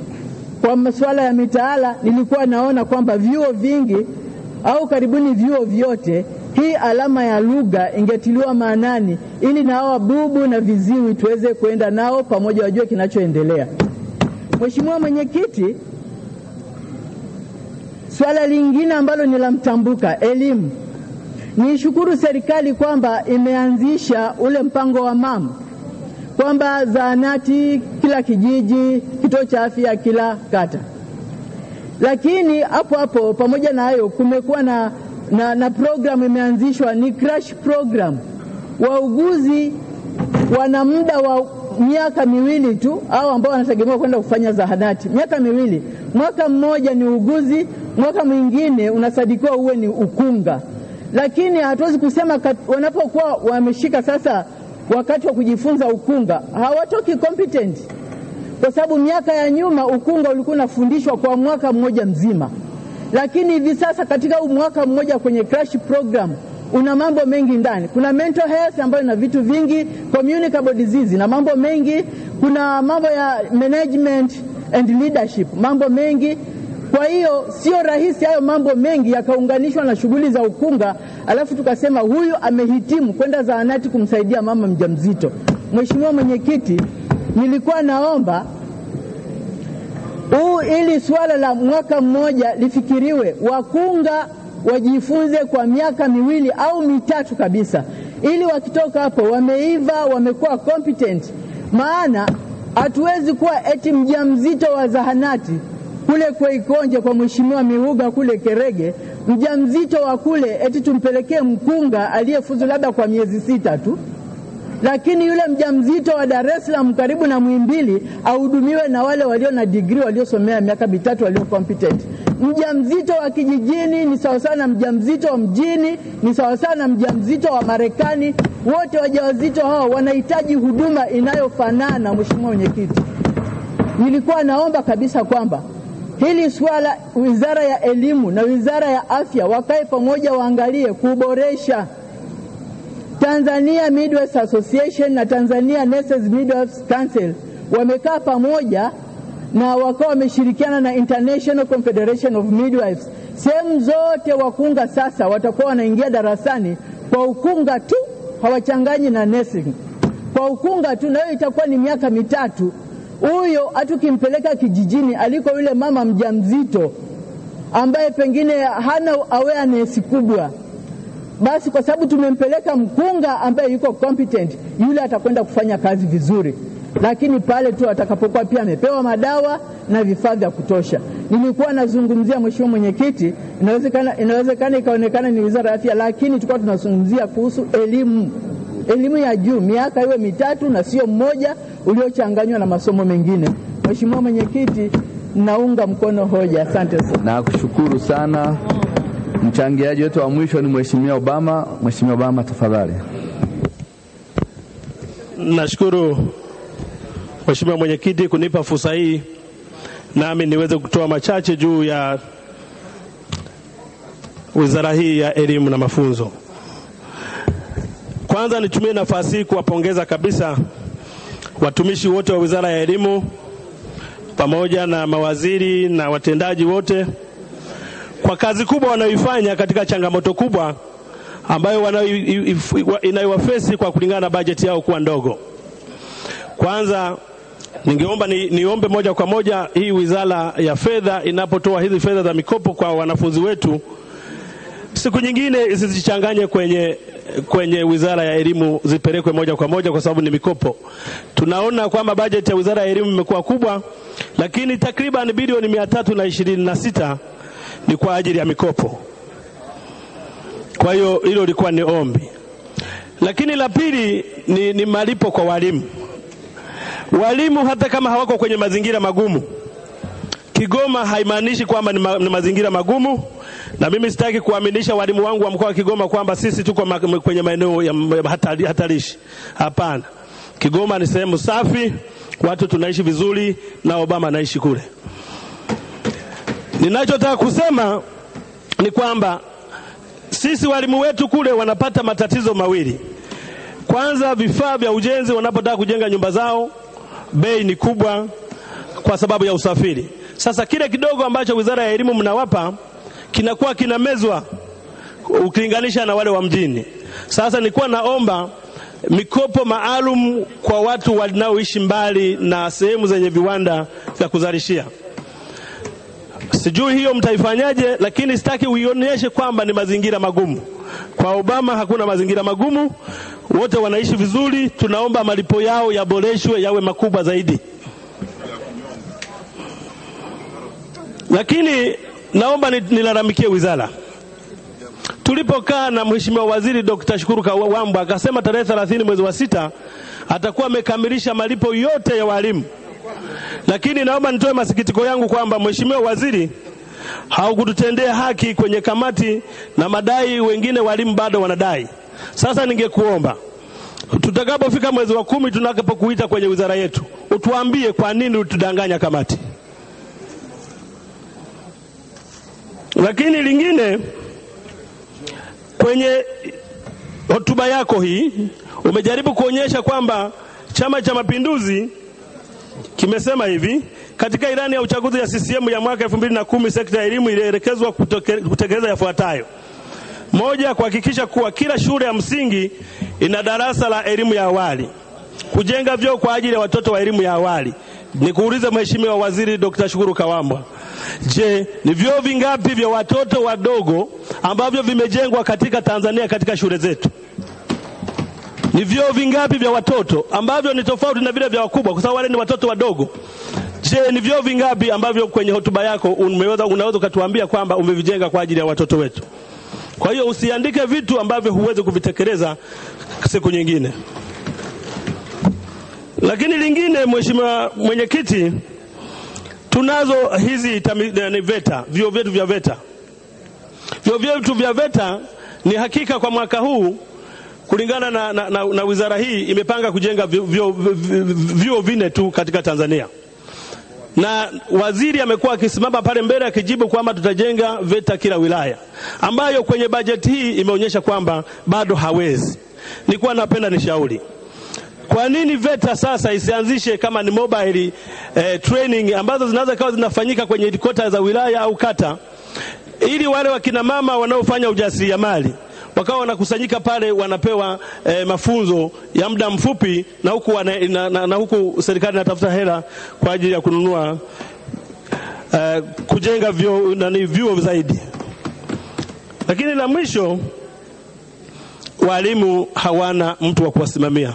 kwa masuala ya mitaala nilikuwa naona kwamba vyuo vingi au karibuni vyuo vyote hii alama ya lugha ingetiliwa maanani ili na hawa bubu na viziwi tuweze kwenda nao pamoja, wajue kinachoendelea. Mheshimiwa Mwenyekiti, swala lingine ambalo ni la mtambuka, elimu. Niishukuru serikali kwamba imeanzisha ule mpango wa mama kwamba zahanati kila kijiji, kituo cha afya kila kata. Lakini hapo hapo, pamoja na hayo, kumekuwa na, na, na programu imeanzishwa ni crash program. Wauguzi wana muda wa miaka miwili tu, au ambao wanategemewa kwenda kufanya zahanati, miaka miwili. Mwaka mmoja ni uguzi, mwaka mwingine unasadikiwa uwe ni ukunga. Lakini hatuwezi kusema wanapokuwa wameshika sasa wakati wa kujifunza ukunga hawatoki competent, kwa sababu miaka ya nyuma ukunga ulikuwa unafundishwa kwa mwaka mmoja mzima, lakini hivi sasa katika mwaka mmoja kwenye crash program una mambo mengi ndani. Kuna mental health ambayo ina vitu vingi, communicable disease na mambo mengi, kuna mambo ya management and leadership, mambo mengi. Kwa hiyo sio rahisi hayo mambo mengi yakaunganishwa na shughuli za ukunga, alafu tukasema huyu amehitimu kwenda zahanati kumsaidia mama mjamzito. Mheshimiwa Mwenyekiti, nilikuwa naomba huu ili suala la mwaka mmoja lifikiriwe, wakunga wajifunze kwa miaka miwili au mitatu kabisa, ili wakitoka hapo wameiva, wamekuwa competent. Maana hatuwezi kuwa eti mjamzito wa zahanati kule Kweikonje kwa Mheshimiwa Miuga kule Kerege, mjamzito wa kule eti tumpelekee mkunga aliyefuzu labda kwa miezi sita tu, lakini yule mjamzito wa Dar es Salaam karibu na Mwimbili ahudumiwe na wale walio na digrii waliosomea miaka mitatu walio competent. Mjamzito wa kijijini ni sawasawa na mjamzito wa mjini, ni sawasawa na mjamzito wa Marekani. Wote wajawazito hao wanahitaji huduma inayofanana. Mheshimiwa Mwenyekiti, nilikuwa naomba kabisa kwamba hili swala Wizara ya Elimu na Wizara ya Afya wakae pamoja, waangalie kuboresha. Tanzania Midwives Association na Tanzania Nurses Midwives Council wamekaa pamoja na wakawa wameshirikiana na International Confederation of Midwives. Sehemu zote wakunga sasa watakuwa wanaingia darasani kwa ukunga tu, hawachanganyi na nursing, kwa ukunga tu, na hiyo itakuwa ni miaka mitatu huyo hata ukimpeleka kijijini aliko yule mama mjamzito ambaye pengine hana awareness kubwa, basi kwa sababu tumempeleka mkunga ambaye yuko competent, yule atakwenda kufanya kazi vizuri, lakini pale tu atakapokuwa pia amepewa madawa na vifaa vya kutosha. Nilikuwa nazungumzia, Mheshimiwa Mwenyekiti, inawezekana inawezekana ikaonekana ni Wizara ya Afya, lakini tulikuwa tunazungumzia kuhusu elimu elimu ya juu, miaka iwe mitatu na sio mmoja uliochanganywa na masomo mengine. Mheshimiwa Mwenyekiti, naunga mkono hoja. Asante sana. Nakushukuru sana. Mchangiaji wetu wa mwisho ni Mheshimiwa Obama. Mheshimiwa Obama, tafadhali. Nashukuru Mheshimiwa Mwenyekiti kunipa fursa hii nami niweze kutoa machache juu ya wizara hii ya elimu na mafunzo. Kwanza nitumie nafasi hii kuwapongeza kabisa watumishi wote wa Wizara ya Elimu pamoja na mawaziri na watendaji wote kwa kazi kubwa wanayoifanya katika changamoto kubwa ambayo inayowafesi kwa kulingana na bajeti yao kuwa ndogo. Kwanza ningeomba ni, niombe moja kwa moja hii Wizara ya Fedha inapotoa hizi fedha za mikopo kwa wanafunzi wetu, siku nyingine zisichanganye kwenye kwenye wizara ya elimu zipelekwe moja kwa moja, kwa sababu ni mikopo. Tunaona kwamba bajeti ya wizara ya elimu imekuwa kubwa, lakini takriban bilioni mia tatu na ishirini na sita ni kwa ajili ya mikopo. Kwa hiyo hilo lilikuwa ni ombi, lakini la pili ni, ni malipo kwa walimu. Walimu hata kama hawako kwenye mazingira magumu, Kigoma haimaanishi kwamba ni, ma, ni mazingira magumu na mimi sitaki kuaminisha walimu wangu wa mkoa wa Kigoma kwamba sisi tuko kwenye maeneo ya hatari, hatarishi. Hapana, Kigoma ni sehemu safi, watu tunaishi vizuri na Obama anaishi kule. Ninachotaka kusema ni kwamba sisi walimu wetu kule wanapata matatizo mawili. Kwanza, vifaa vya ujenzi, wanapotaka kujenga nyumba zao bei ni kubwa kwa sababu ya usafiri. Sasa kile kidogo ambacho Wizara ya Elimu mnawapa kinakuwa kinamezwa ukilinganisha na wale wa mjini. Sasa nilikuwa naomba mikopo maalum kwa watu wanaoishi mbali na sehemu zenye viwanda vya kuzalishia. Sijui hiyo mtaifanyaje, lakini sitaki uionyeshe kwamba ni mazingira magumu. Kwa Obama hakuna mazingira magumu, wote wanaishi vizuri. Tunaomba malipo yao yaboreshwe, yawe makubwa zaidi. Lakini naomba ni- nilalamikie wizara. Tulipokaa na Mheshimiwa Waziri Dr. Shukuru Kawambwa akasema tarehe 30 mwezi wa sita atakuwa amekamilisha malipo yote ya walimu, lakini naomba nitoe masikitiko yangu kwamba Mheshimiwa Waziri haukututendea haki kwenye kamati na madai, wengine walimu bado wanadai. Sasa ningekuomba tutakapofika mwezi wa kumi, tunakapokuita kwenye wizara yetu, utuambie kwa nini utudanganya kamati. Lakini lingine, kwenye hotuba yako hii umejaribu kuonyesha kwamba Chama cha Mapinduzi kimesema hivi katika ilani ya uchaguzi ya CCM ya mwaka 2010 sekta ya elimu ilielekezwa kutekeleza yafuatayo: moja, kuhakikisha kuwa kila shule ya msingi ina darasa la elimu ya awali, kujenga vyoo kwa ajili ya watoto wa elimu ya awali. Nikuulize Mheshimiwa Waziri Dr. Shukuru Kawambwa, je, ni vyoo vingapi vya watoto wadogo ambavyo vimejengwa katika Tanzania katika shule zetu? Ni vyoo vingapi vya watoto ambavyo ni tofauti na vile vya wakubwa, kwa sababu wale ni watoto wadogo? Je, ni vyoo vingapi ambavyo kwenye hotuba yako umeweza, unaweza ukatuambia kwamba umevijenga kwa ajili ya watoto wetu? Kwa hiyo usiandike vitu ambavyo huwezi kuvitekeleza siku nyingine. Lakini lingine, Mheshimiwa Mwenyekiti, tunazo hizi ni VETA, vyuo vyetu vya VETA. Vyuo vyetu vya VETA ni hakika kwa mwaka huu kulingana na, na, na, na wizara hii imepanga kujenga vyuo vine tu katika Tanzania na waziri amekuwa akisimama pale mbele akijibu kwamba tutajenga VETA kila wilaya, ambayo kwenye bajeti hii imeonyesha kwamba bado hawezi. Nilikuwa napenda nishauri kwa nini VETA sasa isianzishe kama ni mobile eh, training ambazo zinaweza kawa zinafanyika kwenye kota za wilaya au kata, ili wale wakina mama wanaofanya ujasiriamali wakawa wanakusanyika pale wanapewa eh, mafunzo ya muda mfupi, na huku, wana, na, na, na huku serikali inatafuta hela kwa ajili ya kununua eh, kujenga vyuo nani vyuo zaidi. Lakini la mwisho, walimu hawana mtu wa kuwasimamia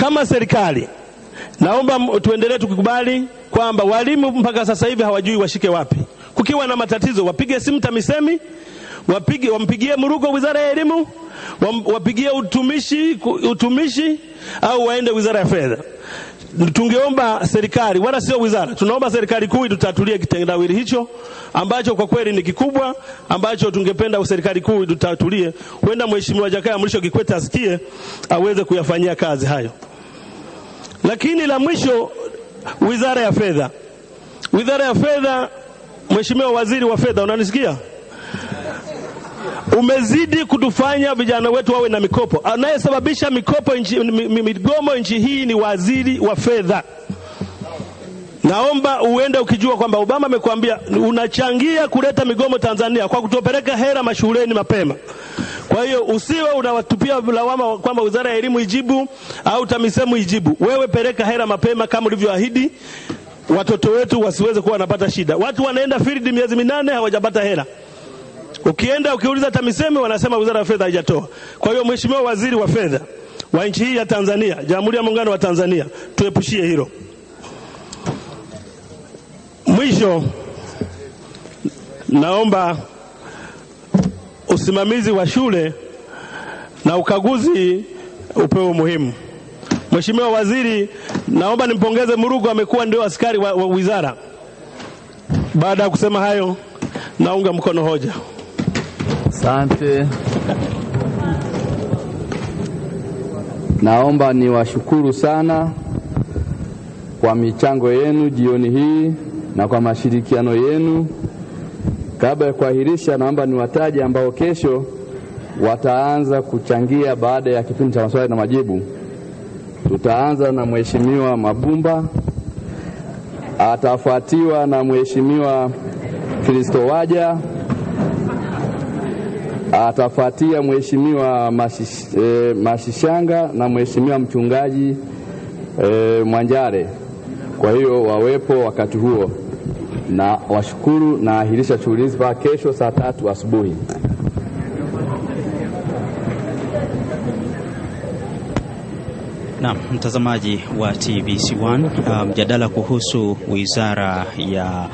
kama serikali naomba tuendelee tukikubali kwamba walimu mpaka sasa hivi hawajui washike wapi. Kukiwa na matatizo, wapige simu TAMISEMI, wapige, wampigie Mrugo wizara ya elimu, wapigie utumishi, utumishi au waende wizara ya fedha. Tungeomba serikali, wala sio wizara, tunaomba serikali kuu itutatulie kitendawili hicho ambacho kwa kweli ni kikubwa, ambacho tungependa serikali kuu itutatulie. Huenda Mheshimiwa Jakaya Mrisho Kikwete asikie aweze kuyafanyia kazi hayo. Lakini la mwisho, wizara ya fedha. Wizara ya fedha, Mheshimiwa Waziri wa Fedha, unanisikia? Umezidi kutufanya vijana wetu wawe na mikopo. Anayesababisha mikopo migomo nchi hii ni waziri wa fedha. Naomba uende ukijua kwamba Obama amekwambia unachangia kuleta migomo Tanzania kwa kutopeleka hela mashuleni mapema. Kwa hiyo usiwe unawatupia lawama kwamba wizara ya elimu ijibu au TAMISEMU ijibu. Wewe peleka hela mapema kama ulivyoahidi, watoto wetu wasiweze kuwa wanapata shida. Watu wanaenda field miezi minane hawajapata hela. Ukienda ukiuliza TAMISEMU wanasema wizara ya fedha haijatoa. Kwa hiyo Mheshimiwa Waziri wa Fedha wa nchi hii ya Tanzania, Jamhuri ya Muungano wa Tanzania, tuepushie hilo. Mwisho, naomba usimamizi wa shule na ukaguzi upewe muhimu Mheshimiwa Waziri, naomba nimpongeze Murugu, amekuwa ndio askari wa, wa wizara. Baada ya kusema hayo, naunga mkono hoja. Asante. Naomba niwashukuru sana kwa michango yenu jioni hii na kwa mashirikiano yenu. Kabla ya kuahirisha, naomba niwataje ambao kesho wataanza kuchangia baada ya kipindi cha maswali na majibu. Tutaanza na Mheshimiwa Mabumba, atafuatiwa na Mheshimiwa Kristo Waja, atafuatia Mheshimiwa Mashish, eh, Mashishanga na Mheshimiwa Mchungaji eh, Mwanjare. Kwa hiyo wawepo wakati huo, na washukuru Naahirisha shughuli hizi mpaka kesho saa tatu asubuhi. Na mtazamaji wa TBC1, mjadala um, kuhusu wizara ya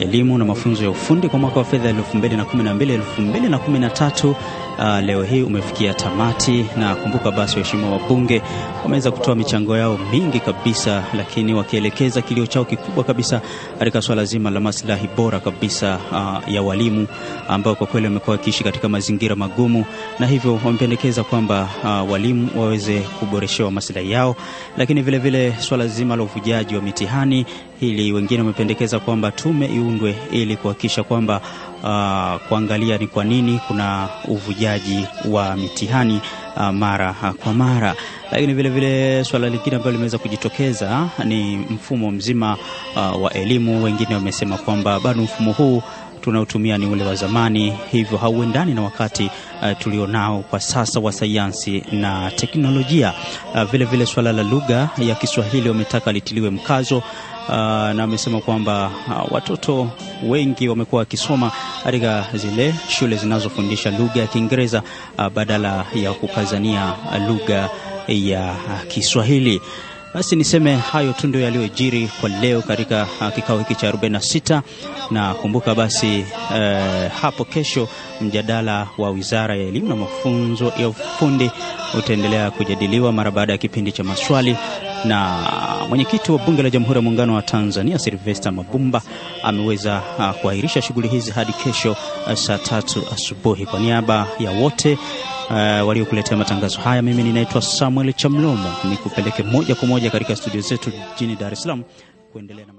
elimu na mafunzo ya ufundi kwa mwaka wa fedha 2012 2013 uh, leo hii umefikia tamati, na kumbuka basi waheshimiwa wabunge wameweza kutoa michango yao mingi kabisa, lakini wakielekeza kilio chao kikubwa kabisa katika swala zima la maslahi bora kabisa uh, ya walimu ambao kwa kweli wamekuwa wakiishi katika mazingira magumu, na hivyo wamependekeza kwamba uh, walimu waweze kuboreshewa maslahi yao, lakini vilevile vile swala zima la uvujaji wa mitihani hili wengine wamependekeza kwamba tume iundwe ili kuhakikisha kwamba uh, kuangalia ni kwa nini kuna uvujaji wa mitihani uh, mara kwa mara. Lakini vile vile swala lingine ambalo limeweza kujitokeza ni mfumo mzima uh, wa elimu. Wengine wamesema kwamba bado mfumo huu tunaotumia ni ule wa zamani, hivyo hauendani na wakati uh, tulionao kwa sasa wa sayansi na teknolojia. Uh, vile vile swala la lugha ya Kiswahili wametaka litiliwe mkazo. Uh, na amesema kwamba uh, watoto wengi wamekuwa wakisoma katika zile shule zinazofundisha lugha ya Kiingereza uh, badala ya kukazania lugha ya Kiswahili. Basi niseme hayo tu ndio yaliyojiri kwa leo katika kikao hiki cha 46 na kumbuka basi uh, hapo kesho mjadala wa Wizara ya Elimu na Mafunzo ya Ufundi utaendelea kujadiliwa mara baada ya kipindi cha maswali na mwenyekiti wa Bunge la Jamhuri ya Muungano wa Tanzania Silvesta Mabumba ameweza uh, kuahirisha shughuli hizi hadi kesho uh, saa tatu asubuhi. Kwa niaba ya wote uh, waliokuletea matangazo haya, mimi ninaitwa Samuel Chamlomo, nikupeleke moja kwa moja katika studio zetu jijini Dar es Salaam kuendelea na